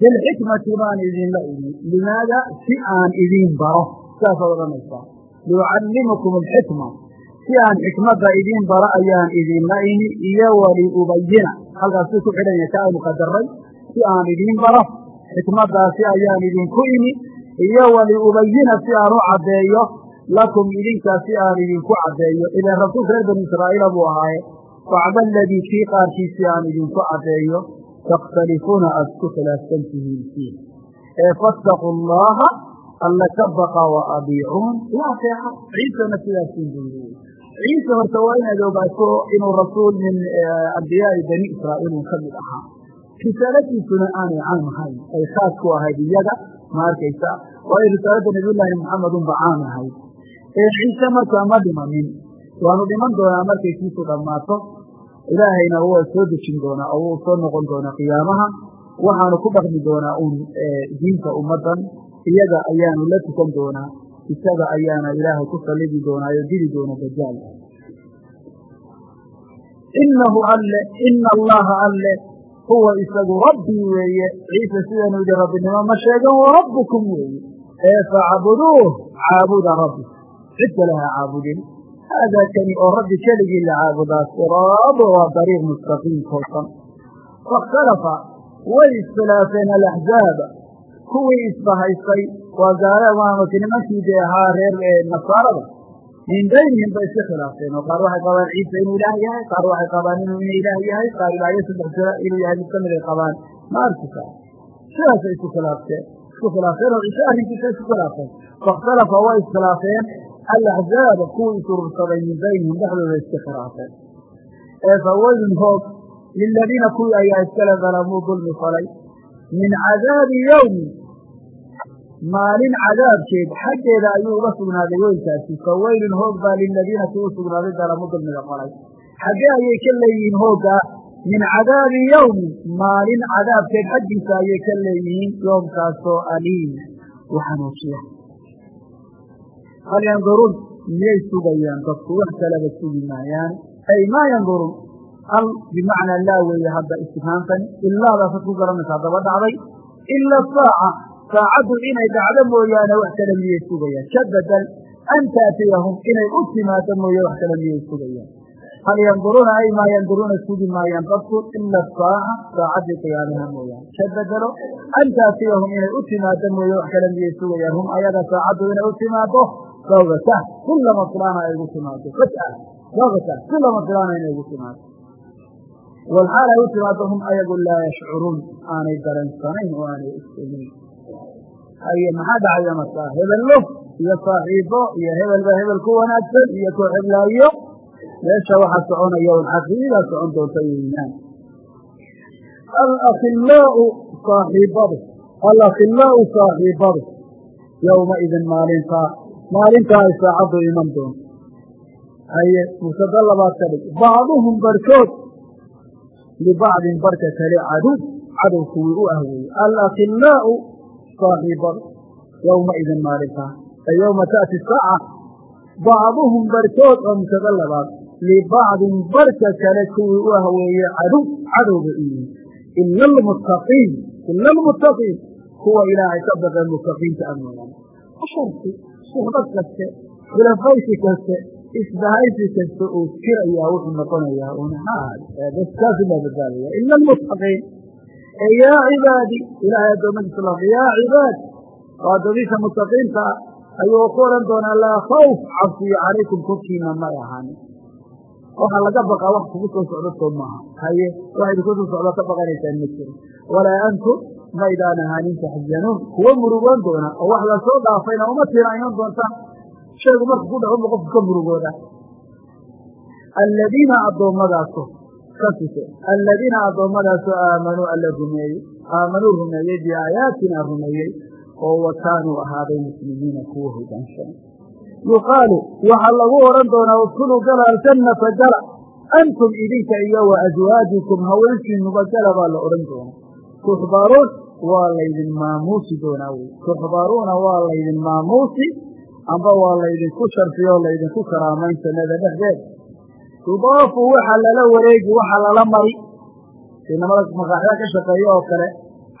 Speaker 1: bilxikmati baan idinla imi limaada si aan idiin baro saasaad odhanaysaa liucallimukum alxikma. Si aan xikmadda idiin baro ayaan idinla imi iyo waliubayina halkaasuu ku xidhan yahay ka aynu si aan idiin baro xikmaddaasi ayaan idinku imi iyo waliubayina si aan u caddeeyo lakum idinkaa si aan idinku caddeeyo. Ilan rasuulka reer bani israa'iila buu ahaaye bacda aladii kii qaarkiisi aan idinku caddeeyo takhtalifuuna aad ku khilaafsan tihiin fiih ee fattaquu allaha alla ka baqa wa adiicuun. La ateeca ciisana sidaasiin buu yii ciise horta waa inaad ogaato inuu rasuul min ambiyaa'i bani israa'iil uu ka mid ahaa. Risaaladiisuna aanay caam ahayn ay khaas ku ahayd iyaga ma arkaysa waayo risaaladda nabiyullaahi maxamed unba caam ahayd ee ciise markaa ma dhimanin. Waanu dhiman doonaa markay kiisu dhammaato. Ilaahayna waa soo dejin doonaa oo wuu soo noqon doonaa qiyaamaha. Waxaanu ku dhaqmi doonaa uun diinta ummaddan. Iyaga ayaanu la tukan doonaa. Isaga ayaana ilaahay ku sallidi doonaa oo dili doona dajaal. Inahu alle ina allaha alle huwa isagu rabbii weeye. Ciise sidanu yidhi rabbinimo ma sheegan wa rabbukum weeye. Ee facbuduuh caabuda rabbi cid kale ha caabudin haadaa kani oo rabbi keligii la caabudaa siraado waa dariiq mustaqiim toosan fakhtalafa way iskhilaafeen alaxzaaba kuwii isbahaystay waa gaala maamaki nimankii dee ahaa reer nasaarada min baynihim bay iska khilaafeen oo qaar waxay qabaan ciisa inuu ilaah yahay qaar waxay qabaan inuu ina ilaah yahay qaar ilaayo saddex jira inuu yahay mid ka mid ay qabaan ma sidaasay isku khilaafteen isku khilaafeen oo ciise arrinkiisa isku khilaafeen fakhtalafa way iskhilaafeen alaxzaaba kuwii isurursaday min baynihim dhexdooda iska khilaafeen ee fawaylun hoog liladiina kuwii ayaa iskale dalamuu dulmi falay min cadaabi yowmi maalin cadaabkeed xaggeeda ayuu uga sugnaaday weylkaasi fawaylun hoog baa liladiina kuwii u sugnaaday dalamu dulmiga falay xaggee ayay ka leeyihiin hooggaa min cadaabi yowmi maalin cadaabkeed xaggiisa ayay ka leeyihiin yoomkaasoo aliim waxanuujiya hal yanduruun miyay sugayaan dadku wax kaleba sugi maayaan ay maa yanduruun hal bimacnaa laa weeye hadda istifhaamtani ilaadaasad ku garanaysaa daba dhacday ila saaca saacaddu inay dhacdo mooyaane wax kale miyay sugayaan ka bedel an taatiyahum inay u timaado mooye wax kale miyay sugayaan hal yanduruuna ay maa yanduruuna sugi maayaan dadku ila saaca saacaddii qiyaamaha mooyaane ka bedelo an taatiyahum inay u timaado mooye wax bagta si lama filaana ay ugu timaado faj'a bagta si lama filaana inay ugu timaado walxaal ay u timaado hum ayagu laa yashcuruun. Aanay daransanayn oo aanay isogin haye maxaa dhacaya markaa hebello iyo saaxiibo iyo hebelba hebel ku wanaagsan iyo ku xeblaayo meesha waxaa soconaya un caqiidaa socon doonta weeyaan alakhilaau saaxiibadu. Alakhilaau saaxiibadu. Yowmaidin maalintaa maalintaa ay saacaddu iman doonto haye mubtada labaad ka dhig. Bacduhum barkood. Libacdin barka kale caduw cadow kuwii u ah weeye alakhilaau saaxiibadu yowmaidin maalintaa ay yowma taأti saaca. Bacduhum barkood oo mubtada labaad. Libacdin barka kale kuwii u ah weeye caduw cadowga u ila almuttaqiin ila almuttaqiin kuwa ilaahay ka baqeen muttaqiinta a mooyaane asharki suxbad kaste khulafaysi kaste isbahaysi kasta uu jirayaa wuxuu noqonayaa un kaasu baa badbaadaya ila almuttaqiin ee yaa cibaadi ilaahay addoommadiisa la yaa cibaad oo addoomiisha muttaqiinta ah. Ayuu ku odhan doonaa laa khawf cabsiyo calaykum korkiina may ahaanin waxaa laga baqaa wax kugu soo socdo soo maaha. Haye wax idinku soo socdo ka baqanaysaan ma jiro. Walaa antum maydaan ahaanin taxzanuun kuwa murugoon doona oo wax la soo dhaafayna uma tiina iman doontaan shaygu marku ku dhaco ba qofku ka murugooda. Aladiina addoommadaasoo ka sise aladiina addoommadaasoo aamanuu alla rumeeyey aamanuu rumeeyey biaayaatina rumeeyey oo wa ahaaday muslimiina kuwa hogaansan yuqaalu waxaa lagu odhan doonaa udkuluu gala aljannata gala antum idinka iyo wa aswaajikum haweenkiinuba gala baa la odhan doonaa tuxbaruun waa laydin maamuusi doonaa wey tuxbaruuna waa laydin maamuusi amba waa laydinku sharfiyo laydinku karaamayn jannada dhexdeeda tudaafu waxa lala wareegi waxa lala mari inamada maqaaxida ka shaqeeya oo kale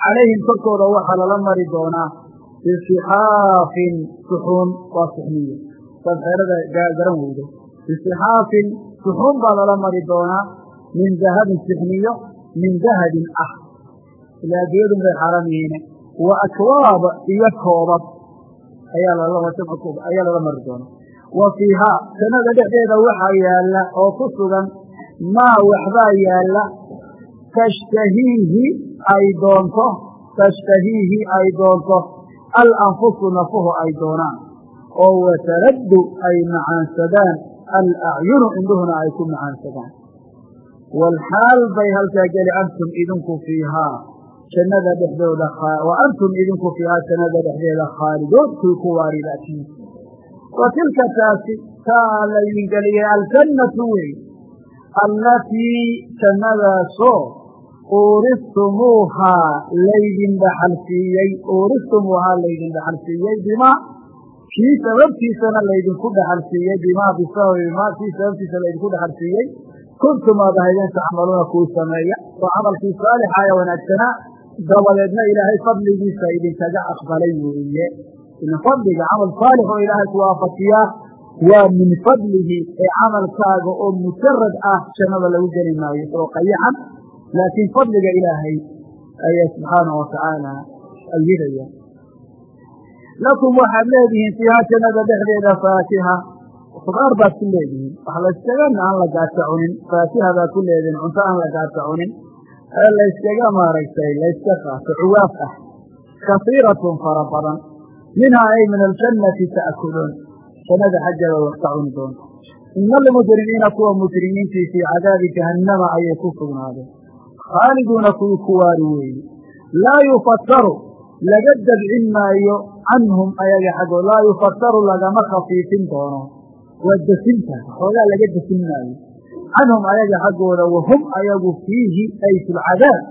Speaker 1: calayhim korkooda waxaa lala mari doonaa bisixaafin suxuun waa suxniyo saad xeerada garan weydo bisixaafin suxuun baa lala mari doonaa min dahabin sixniyo min dahabin ah ila addunyadun bay xaaran yihiine wa akwaab iyo koobab ayaa lala mari doonaa wa fiihaa jannada dhexdeeda waxaa yaalla oo ku sugan maa waxbaa yaalla tashtahiihi ay doonto tashtahiihi ay doonto alanfusu nafuhu ay doonaan oo wataraddu ay macaansadaan alacyunu indhuhuna ay ku macaansadaan. Walxaal bay halkaa geli antum idinku fiihaa jannada dhexdooda wa antum idinku fiihaa jannada dhexdeeda khaalidoon kuy ku waaridaatiin wa tilka taasi taa laydin geliyey aljannatu wey allatii jannadaasoo uuristumuuhaa laydin dhaxalsiiyey uuristumuuhaa laydin dhaxalsiiyey bimaa kii sababtiisana laydinku dhaxalsiiyey bimaa bisababi maa kii sababtiisa laydinku dhaxalsiiyey kuntum aad ahaydeen tacmaluuna kuu sameeya oo camalkii saalixa ee wanaagsanaa dabadeedna ilaahay fadligiisa idinkaga aqbalay weeye. Fadliga camal saalix oo ilaahay ku waafajiyaa waa min fadlihi ee camalkaaga oo mujarad ah jannada lagu geli maayo oo qayaxan. Laakiin fadliga ilaahay ayaa subxaanahu watacaala ayidaya lakum waxaad leedihiin fiihaa jannada dhexdeeda faakiha khudaar baad ku leedihiin. Wax layskagana aan la gaaja cunin faakiha baad ku leedihiin cunto aan la gaaja cunin ee layskaga maaragtay layska qaato cuwaaf ah. Kasiiratun fara badan. Minhaa ay min aljannati ta'kuluun jannada xaggeeda wax ka cuni doonta ina almujrimiina kuwa mujrimiintii fii cadaabi jahannama ayay ku sugnaadeen. Khaaliduuna kuwii ku waari weeye laa yufataru laga dabcin maayo canhum ayaga xaggood laa yufataru lagama khafiifin doono. Waa desinta xoogaa laga desin maayo canhum ayaga xaggooda wahum ayagu fiihi ay fi lcadaab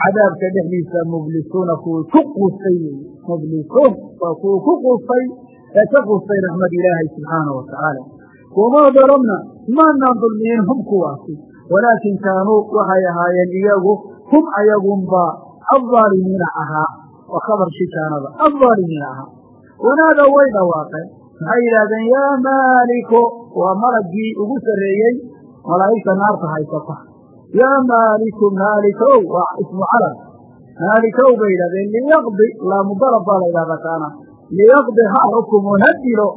Speaker 1: cadaabka dhexdiisa mublisuuna kuwii ku quustay weeye mublisuun waa kuwii ku quustay ee ka quustay raxmad ilaahay subxaanahu watacaala wamaa darabna maanaan dulmiyin hum kuwaasi walaakin kaanuu waxay ahaayeen iyagu hum ayagunba aaalimiina ahaa waa khabarkii kaanada aaalimiina ahaa. Wanaada way dhawaaqeen maxay yidhahdeen yaa maaliku waa malagii ugu sarreeyey malaa'igta naarta haysata. Yaa maaliku maalikow waa ismu calam maalikow bay yidhahdeen liyaqdi laamudalab baa la yidhahdaa kaana liyaqdi ha xukumo ha dilo.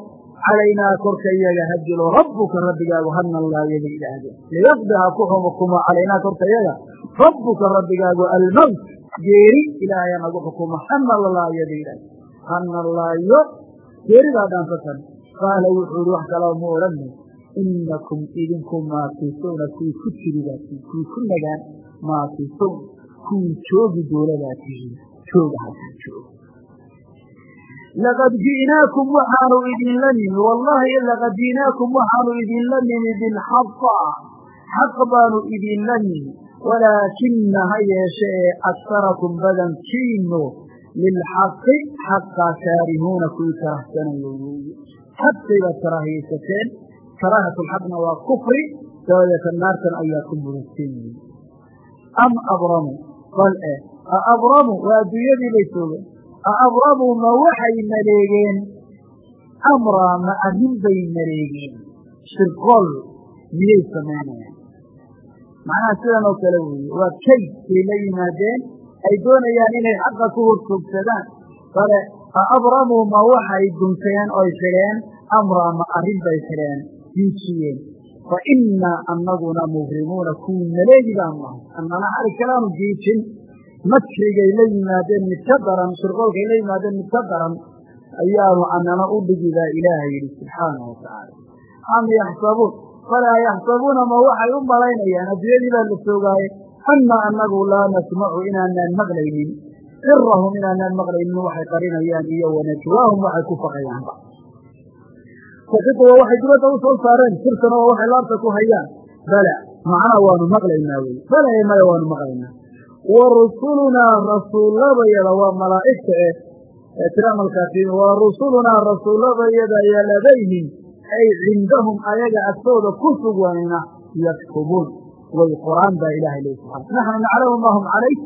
Speaker 1: Calaynaa korka iyaga ha dilo. Rabbuka rabbigaagu hana laayo bay yidhaahdeen liyaqdi ha ku xukumo calaynaa korka iyaga rabbuka rabbigaagu almowt geeri ilaahay nagu xukumo hana lalaayo bay yidhahdeen hana laayo geeridaa dhaansasan qaala wuxuu ihi wax kaloo ma odhanay inakum idinku maakisuuna kuwii ku jiridaa kuwii ku nagaan maakisuun kuwii joogi dooladaa tihiin jooga halkaa jooga laqad ji'naakum waxaanu idinla nimi wallaahi laqad ji'naakum waxaanu idinla nimi bilxaqa xaq baanu idinla nimi walaakina ha yeeshe ee aksarakum badankiinu lilxaqi xaqa kaarihuuna kuwii karahsanayo weeye xaqii baad karaahiyaysateen karaahatulxaqna waa kufri dabadeeta naartan ayaa ku mudanteen yihiin am abramu? Bal eh a abramu waa adduunyadii bay joogeen a abramu ma waxay maleegeen amraa ma arrin bay maleegeen shirqool miyay samaynayaan? Macnaha sidan oo kale weeye waa kayd bay la yimaadeen. Ay doonayaan inay xaqa ku horjoogsadaan bale a abramuu ma waxay dunteen oy xidheen? Amraa ma bay xidheen diijiyeen fa innaa annaguna mubrimuuna kuwii maleegi baanu nahay annana xarig kalaanu diijin madxigay la yimaadeen mid ka daran shirqoolkay la yimaadeen mid ka daran ayaanu annana u dhigi baa ilaaha yidhi subxaanahu watacaala am yaxsabuun falaa yaxsabuuna ma waxay u malaynayaan adduunyadii baa la soogaaye anna annagu laa nasmacu inaanaan maqlaynin sirahum inaanaan maqlaynin waxay qarinayaan iyo wanajwaahum waxay ku faqayaanba saxiba waa waxay dibadda u soo saareen sirtana waa waxay laabta ku hayaan. Bala macnaha waanu maqlaynaa wey bala maya waanu maqlaynaa. Wa rusulunaa rasuullabayada waa malaa'igta eh eetiramalkaasi wa rusulunaa rasuullabayada yaladayhim ay cindahum ayaga agtooda ku sugwanina yaktubuun. Way qoraan baa ilahay lehi subxana naxnu naclamu ma hum calayh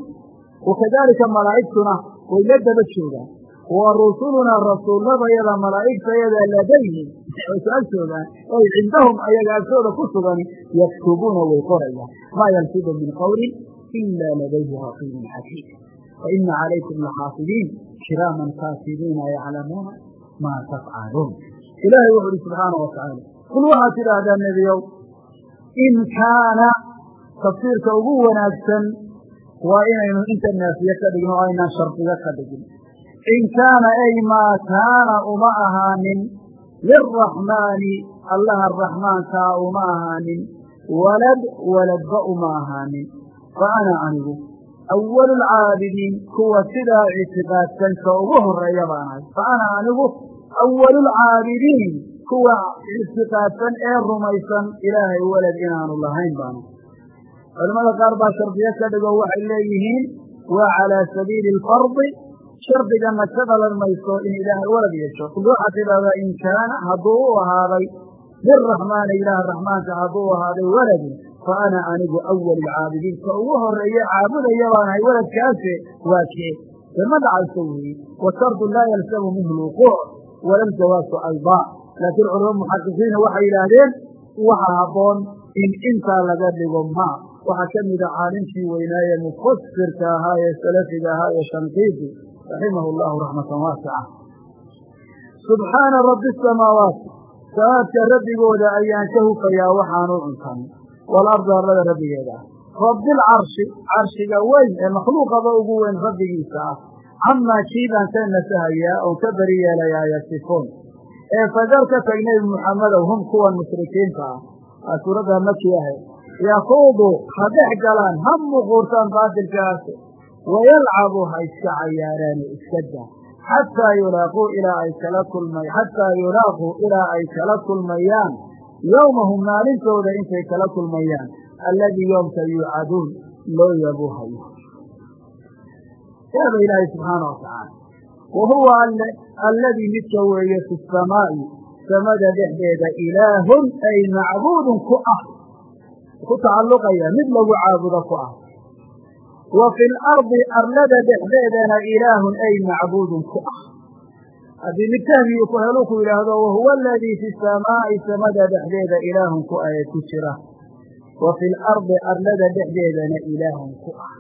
Speaker 1: wakadaalika malaa'igtuna way la daba joogaan wa rusulunaa rasuulladayada malaa'igtayada ladayhim way su agtoogaan ay cindahum ayaga agtooda ku sugan yaktubuuna way qorayaan. Maa yalfidu min qawlin ila ladayhi raqiibun xakiim wa ina calaykum laxaafidiin kiraaman kaatibiina yaclamuuna maa tafcaluun ilaahay wuxu uhi subxaana wa tacaala qul waxaad tidhaahdaa nebiyow in kaana tafsiirka ugu wanaagsan waa inaynu inta naafiye ka dhigno o aynaan shardiga ka dhigin in kaana ay maa kaana uma ahaanin liraxmaani allaha raxmaankaa uma ahaanin walad waladba uma ahaanin fa ana anigu awalu lcaabidiin kuwa sidaa ictiqaadsanka ugu horreeya baan ahay fa ana anigu awalu lcaabidiin kuwa ictiqaadsan ee rumaysan ilaahay walad inaanu lahayn baana culamada qaar baa shardiyo ka dhigo waxay leeyihiin waa calaa sabiili alfardi shardigana ka dhalan mayso in ilaahay walad yeesho. Qul tidhahdaa in kaana hadduu u ahaaday liraxmaani ilaah raxmaanka hadduu u ahaaday waladin fa ana anigu awal lcaabidiin ka ugu horeeye caabudaya baan ahay waladkaase waa kee. Dee ma dhacayso weeye washardu laa yalsamu minhu lwuquuc wala ljawaasu aydaa laakiin culamo muxaqiqiina waxay yidhaahdeen waxa habboon in intaa laga dhigo ma. Waxaa ka mida caalimkii weynaaye mufasirka ahaa ee salafiga ahaa ee shanqiidi raximahu llahu raxmatan waasica subxaana rabbi asamaawaati samaadka rabbigooda ayaan ka hufayaa waxaanu cuntan walardi arlada rabbigeeda. Ah rabbilcarshi carshiga weyn ee makhluuqaba ugu weyn rabbigiisa. Ah camaa kii baan ka nasahayaa oon ka beri yeelayaa yasifuun. Ee fadar ka tag nebi muxammedow hum kuwan mushrikiinta. Ah waa suuradda maki ahe yakuudu ha dhex galaan ha muquurtaan baatilkaas wayalcabu ha iska cayaaraan iska daa xataa yulaaquu ilaa ay kala kulma xataa yulaaquu ilaa ay kala kulmayaan yowmahum maalintooda intay kala kulmayaan alladii yoomka yuucaduun loo yabuhayo yaaba ilaahay subxaana watacaala wa huwa alladii midka weeye fi samaa'i samada dhexdeeda ilaahun ay macbuudun ku ah ku tacalluqaya mid lagu caabudo ku ah wa fi lardi arlada dhexdeedana ilaahun ay macbuudun ku ah. Haddii mid tahmiyu ku helu ku yidhaahdo wahuwa aladii fi samaa'i samada dhexdeeda ilaahun ku ah ee ku jira. Wa fi lardi arlada dhexdeedana ilaahun ku ah.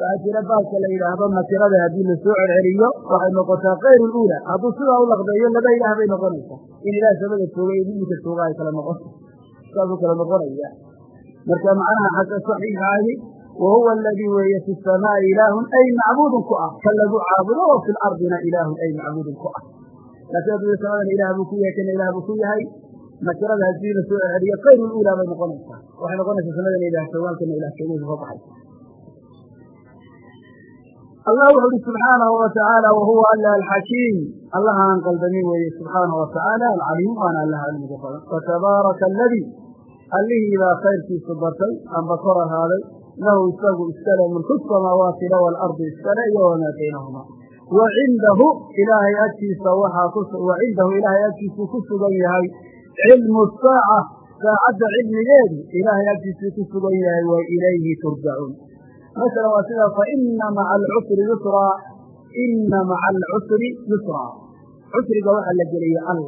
Speaker 1: Waxaa jira baaska la yidhaahdo nakirada haddii la soo celceliyo waxay noqotaa kayr luula hadduu sidaa u laqbeeyo laba ilaah bay noqonaysaa. In ilaah samada jooga iyo midinka jooga ay kala noqon. Saasuu kala noqonaya marka macnaha xagga saxiixa ahi wa huwa aladii weeye fi samaa'i ilaahun ay macbuudun ku ah. Ka lagu caabudo oo fi lardina ilaahun ay macbuudun ku ah. Laakiin hadduu samadana ilaah buu ku yahay kana ilaah buu ku yahay nakirada haddii la soo celceliyo kayr luula bay noqonaysaa. Waxay noqonaysaa samadana ilah joogaan kana ilah jooga ka baxay. Allah wuxu uhi subxaanahu watacaala wahuwa alla alxakiim allaha aan qaldamin weeye subxaanahu watacaala alcaliim waana allaha cilmiga badan. Watabaaraka aladii allihii baa khayrkiisu batay amba kor ahaaday lahu isagu iskale mulku samaawaati la waalardi iskale iyo wamaa baynahuma wa cindahu ilaahay agtiisa waxaa wa cindahu ilaahay agtiisuu ku sugan yahay cilmu saaca saacadda cilmigeedu ilaahay agtiisuu ku sugan yahay wa ilayhi turjacuun masala waa sidaa fa ina maca alcusri yusraa ina maca alcusri yusraa cusriga waxaa la geliyey al.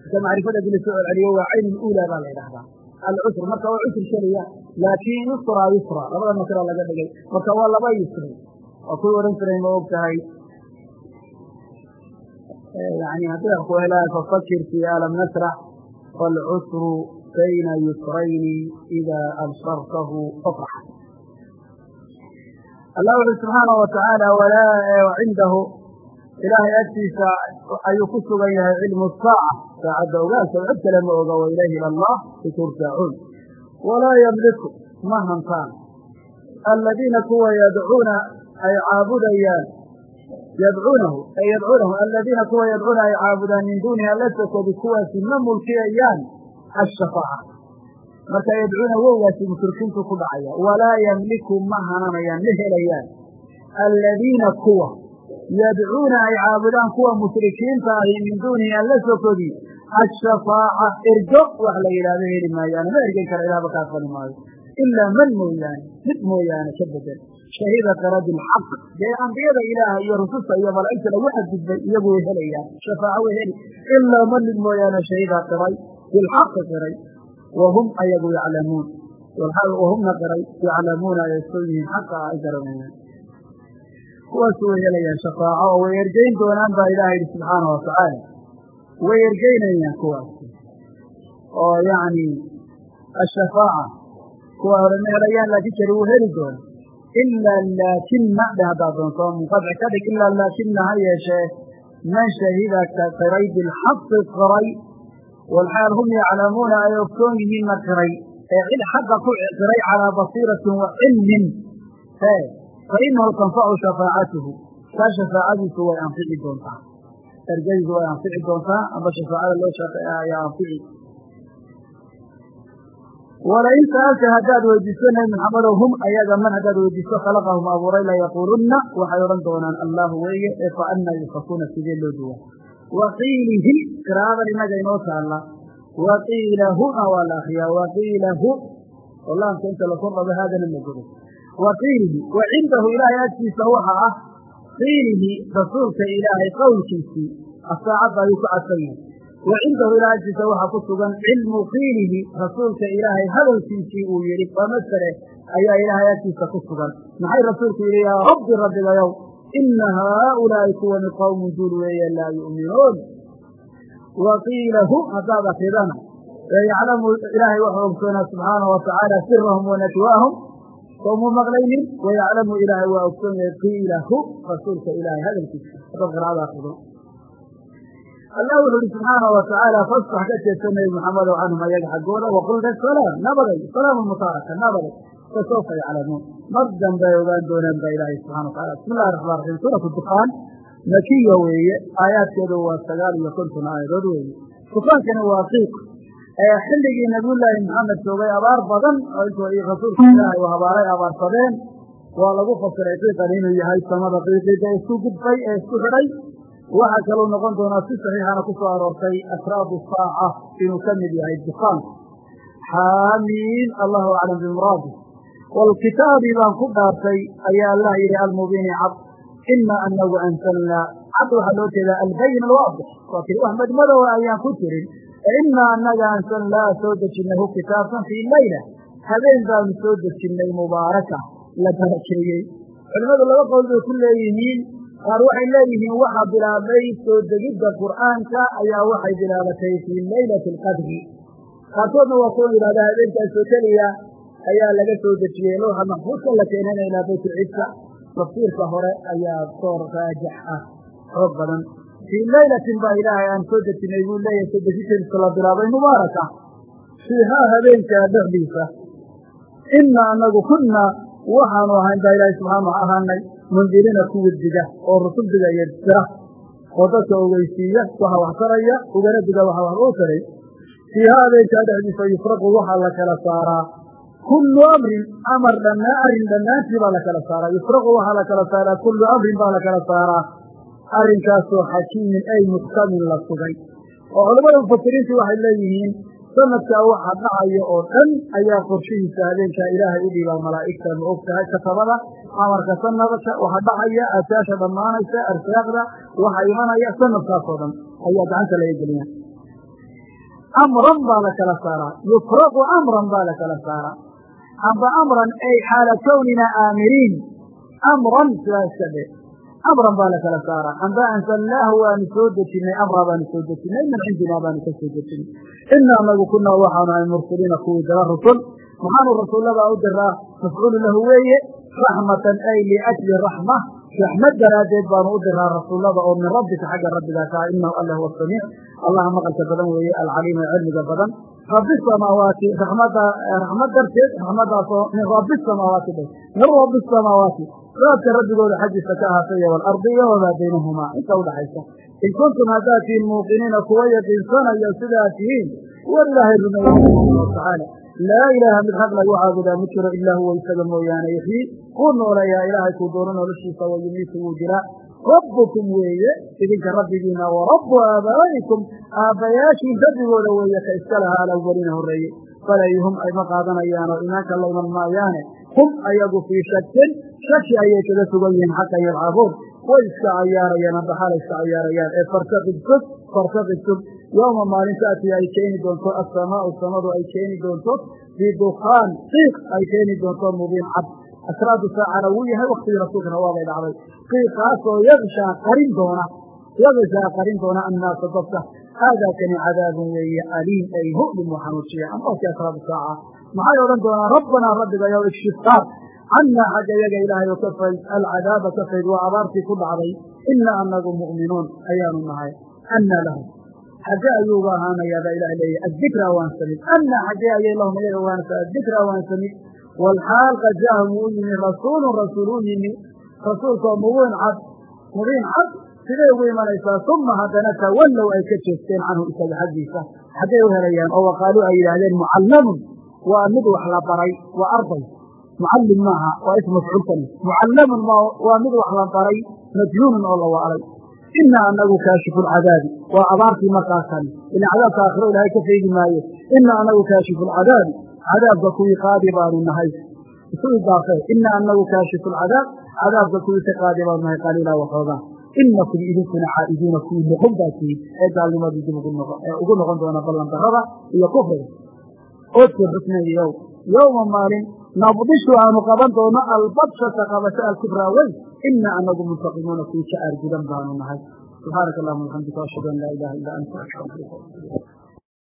Speaker 1: Marka macrifada la soo celceliyo waa cayn uulaa baa la ydhahdaa alcusr marka waa cusr keliya laakiin yusraa yusra labada makra laga dhigay marka waa laba yusri waa kuwii odhan jiray ma og tahay yani haddii ku helaan fafakir fii alam nasrax waalcusru bayna yusrayni idaa absartahu fafrax allah wuxu subxaana watacaala walaa cindahu ilaahay agtiisa ayuu ku sugan yahay cilmu saaca saacadda ogaalka cid kale ma oga wa ilayhi ila allah turjacuun walaa yamliku ma hantaan. Aladiina kuwa yadcuuna ay caabudayaan yadcuunahu ay yadcuunahu aladiina kuwa yadcuuna ay caabudaan min duunihi alla sokodi kuwaasi ma mulkiyayaan ashafaaca marka yadcuuna wowgaasi mushrikiintu ku dhacaya walaa yamliku ma hananayaan ma helayaan. Aladiina kuwa yadcuuna ay caabudaan kuwa mushrikiinta ahi min duunihi alla sokodi ashafaaca ergo wax la yidhahdo heli maayaane ma ergen kara ilaaba ka aqbali maayo ilaa man mooyaane mid mooyaane ka bedel shahida qara bilxaq dee ambiyada ilaaha iyo rususta iyo malaa'igta lagu xadgudbay iyagu way helayaan shafaaco way heli ilaa man mid mooyaane shahida qiray bilxaqi qiray wahum ayagu yaclamuun wahumna qiray yaclamuuna ay ogsoon yihiin xaqa ay garanayaan kuwaasu way helayaan shafaaco oo way ergeyn doonaan baa ilaha yidhi subxaanau watacaala way ergeynayaan kuwaasi oo yacni ashafaaca kuwa hore ma helayaan laakiin keli wuu heli doona ilaa laakina dhe haddaad doonto munqadci ka dhig ilaa laakina ha yeeshee. Man shahida ka qiray bilxaqi qiray walxaal hum yaclamuuna ay ogsoon yihiinna qiray. Ee cid xaqa ku qiray calaa basiiratin wa cilmin. E fa inahu tanfacu shafaacatuhu taa shafaacadiisu way anfici doontaa ergadiisu way anfici doontaa amba shafaacada loo shaqeeya ayaa anfici walain sa'alta haddaad weydiiso nabi maxamedow hum ayaga man haddaad weydiiso khalaqahum abuuray layaquulunna waxay odhan doonaan allahu weeye ee fa annaa yufakuuna sidee loo duwaa? Waqiilihi qiraa'adan inaga inoo taalla. Waqiilahuna waa la akriyaa waqiilahu oo laamka inta la soo dhabo haadana la godo waqiilihi wa cindahu ilaahay agtiisa waxa ah qiilihi rasuulka ilaahay qowlkiisii asaacadda ayuu ku cadsan yahay. Wa cindahu ilahay agtiisa waxaa ku sugan cilmu qiilihi rasuulka ilaahay hadalkiisii uu yidhi waa masale ayaa ilaahay agtiisa ku sugan. Maxay rasuulku yidhi yaa rabbi rabbigayow ina haaulaa'i kuwani qowmun duul weeye laa yu'minuun. Waqiilahu haddaad akridana yaclamu ilaahay waxuu ogsoonaa subxaanahu watacaala sirahum wa soomuu maqlaynin wayaclamu ilaahay waa ogsoon yahay qiilahu rasuulka ilaahay hadalkiisa. Haddaad qiraa'ada akrido allah wuxu uhi subxaanahu watacaala fasbax ka jeedsa nebi maxamedow canhum ayaga xaggooda waqulna salaam nabaday salaamu mubaaraka nabaday. Fasawfa yaclamuun. Mar dambay ogaan doonaan baa ilaahay subxana watacala bismi illahi raxmaan raxiim suuratu dukaan makiya weeye aayaadkeedu waa sagaal iyo konton aayadood weeye. Dukaankani waa qiiq xilligii nabiyullaahi maxamed joogay abaar badan oo intuu rasuulka ilaahay u habaaray abaarsadeen waa lagu fasiray qiiqan inuu yahay samada qiiqiga isku gudbay ee isku xidhay. Waxaa kaluu noqon doonaa si saxiixana ku soo aroortay asraadu saaca inuu ka mid yahay dukaanku xaamiin allahu aclam bimuraadi waalkitaabi baan ku dhaartay ayaa allah yidhi almubiini cad inaa anagu ansalnaa cad waxaa loo jeedaa albayin alwaadix waa kii wax madmadowa ayaan ku jirin inaa anaga ansalnaa soo dejinahu kitaabkan fii layla habeen baanu soo dejinnay mubaaraka la barakeeyey culimmadu laba qowl bay ku leeyihiin qaar waxay leeyihiin waxa bilaabay soo degidda qur'aanka ayaa waxay bilaabatay fii laylati alqadri qaarkoodna waa kuwa yidhahda habeenkaasoo keliya ayaa laga soo dejiyey lowxa maxfuudka la keenana ilaa baytulcidka tafsiirka hore ayaa soor raajax ah xoog badan fii laylatin baa ilaahay aan soo dejinay buu leeyahay soo dejinteediisa la bilaabay mubaaraka fiihaa habeenkaa dhexdiisa ina anagu kunna waxaanu ahayn baa ilaahay subxaana ahaanay mundiriina kuwa diga oo rusul digaya dira oo dadka ogeysiiya waxa wax taraya ugana diga waxa wax uu taray fiihaa habeenkaa dhexdiisa yufraqu waxaa la kala saaraa kullu amrin amar dhanaa arrin dhammaantii baa la kala saaraa yufraqu waxaa la kala arrinkaasoo xakiimin ay muxkamin la sugay. Oo culamada mufasiriintu waxay leeyihiin sanadkaa waxa dhacaya oo dhan ayaa qorshihiisa habeenkaa ilaahay u dhiibaa malaa'igta ma og tahay katabada amarka sanadka waxa dhacaya asaasha dhammaanaysa arsaaqda waxa imanaya sanadkaasoo dhan ayaa gacanta laga geliya amran baa la kala saaraa. Yufraqu amran baa la kala saaraa. Amba amran ay xaala kownina aamiriin. Amran sidaa iska dhe amran baa la kala saaraa amba ansalnaahu waanu soo dejinnay amra baanu soo dejinnay min cindinaa baanu ka soo dejinay ina anagu kunaa waxaanu ahay mursaliina kuwii dira rusul maxaanu rasuulladaa u diraa mafcuulu lahu weeye raxmatan ay liajli raxma raxmad daraaddeed baanu u diraa rasuullada oo min rabbika xagga rabbigaa kaa inahu alla huwa samiic allaha maqalka badan weeye alcaliim ee cilmiga badan rabbi samaawaati raxmad darteed raxmadaasoo min rabbi samaawaati min rabbi samaawaati raadka rabbigooda xaggiisa ka ahaatay waalardi iyo wamaa baynahumaa inta udhaxaysa in kuntum haddaad tihiin muuqiniina kuwa yaqiinsanaya sidaad tihiin war ilaahay rumeeye subxaana watacaala laa ilaaha mid xaq lagu caabudaa ma jiro ilaa huwa isaga mooyaane yaxyii kuu nooleeyaa ilaahay kuu doono noloshiisa wa yumiitu wuu dilaa rabbukum weeye idinka rabbigiina wa rabbu aabaa'ikum aabbayaashiin rabbigooda weeye ka iska lahaa alawwaliina horreeye falayhum ayma qaadanayaan oo imaanka la iman maayaane. Hum ayagu fii shakin shaki ayay kaga sugan yihiin xaqa yalcabuun way iska cayaarayaan amba xalay iska cayaarayaan. Ee fartaqib sug fartaqib sug. Yowma maalin taati ay keeni doonto assamaau samadu ay keeni doonto bidukhaan qiiq ay keeni doonto mubiin cad. Ashraadu saacana wuu yahay waktigii rasuulkana waabay dhacday. Qiiqaasoo yakshaa qarin doona yakshaa qarin doona annaasa dadka. Haadaa kani cadaabun weeye aliim ay mu'lim wa xanuujiya ambaskii ashraadu saaca. Maxay odhan doonaan? Rabbanaa rabbigayow ikshiftaar cannaa xagga yaga ilaahay oo ka fayd alcadaaba ka fayd waa abaartii ku dhacday ina anagu mu'minuun ayaanu nahay annaa lahum xagge ayuuga ahaanayaa baa ilaah leeyahy addikra waan samid annaa xaggee ayay lahum iyaga waansa addikra waan samid waalxaal qad jaahum uu yimi rasuulun rasuul u yimi rasuulkoo mubiin cad mubiin cad sidee ugu imanaysaa uma haddana tawallow ay ka jeesteen canhu isaga xaggiisa xaggay u helayaan oo waqaaluu ay yidhaahdeen mucallamun waa mid wax la baray waa arday mucallim maaha waa ism mafcuulkani mucallamun waa mid wax la baray majnuunun oo la waalay inaa anagu kaashifu lcadaabi waa abaartii markaasani ila cadaabka aakhiro ilaahay ka feegi maaye inaa anagu kaashifu lcadaabi cadaabka kuwii qaadi baanu nahay isu idaafe inaa anagu kaashifu lcadaab cadaabka kuwii ka qaadi baanu nahay qaliila waxoogaa inakum idinkuna caa'iduuna kuwii noqon baa tihiin ee gaalnimadii dib ugu noqon doona ballandarada iyo kufriga maalin nabdishu aanu qaban doono albadshata qabasho alkubraa weyn inaa anagu muntaqimuuna kuwii ka aargudan baanu nahay. Subxaanaka allahuma alxamdika ashhadu an laa ilaha illa anta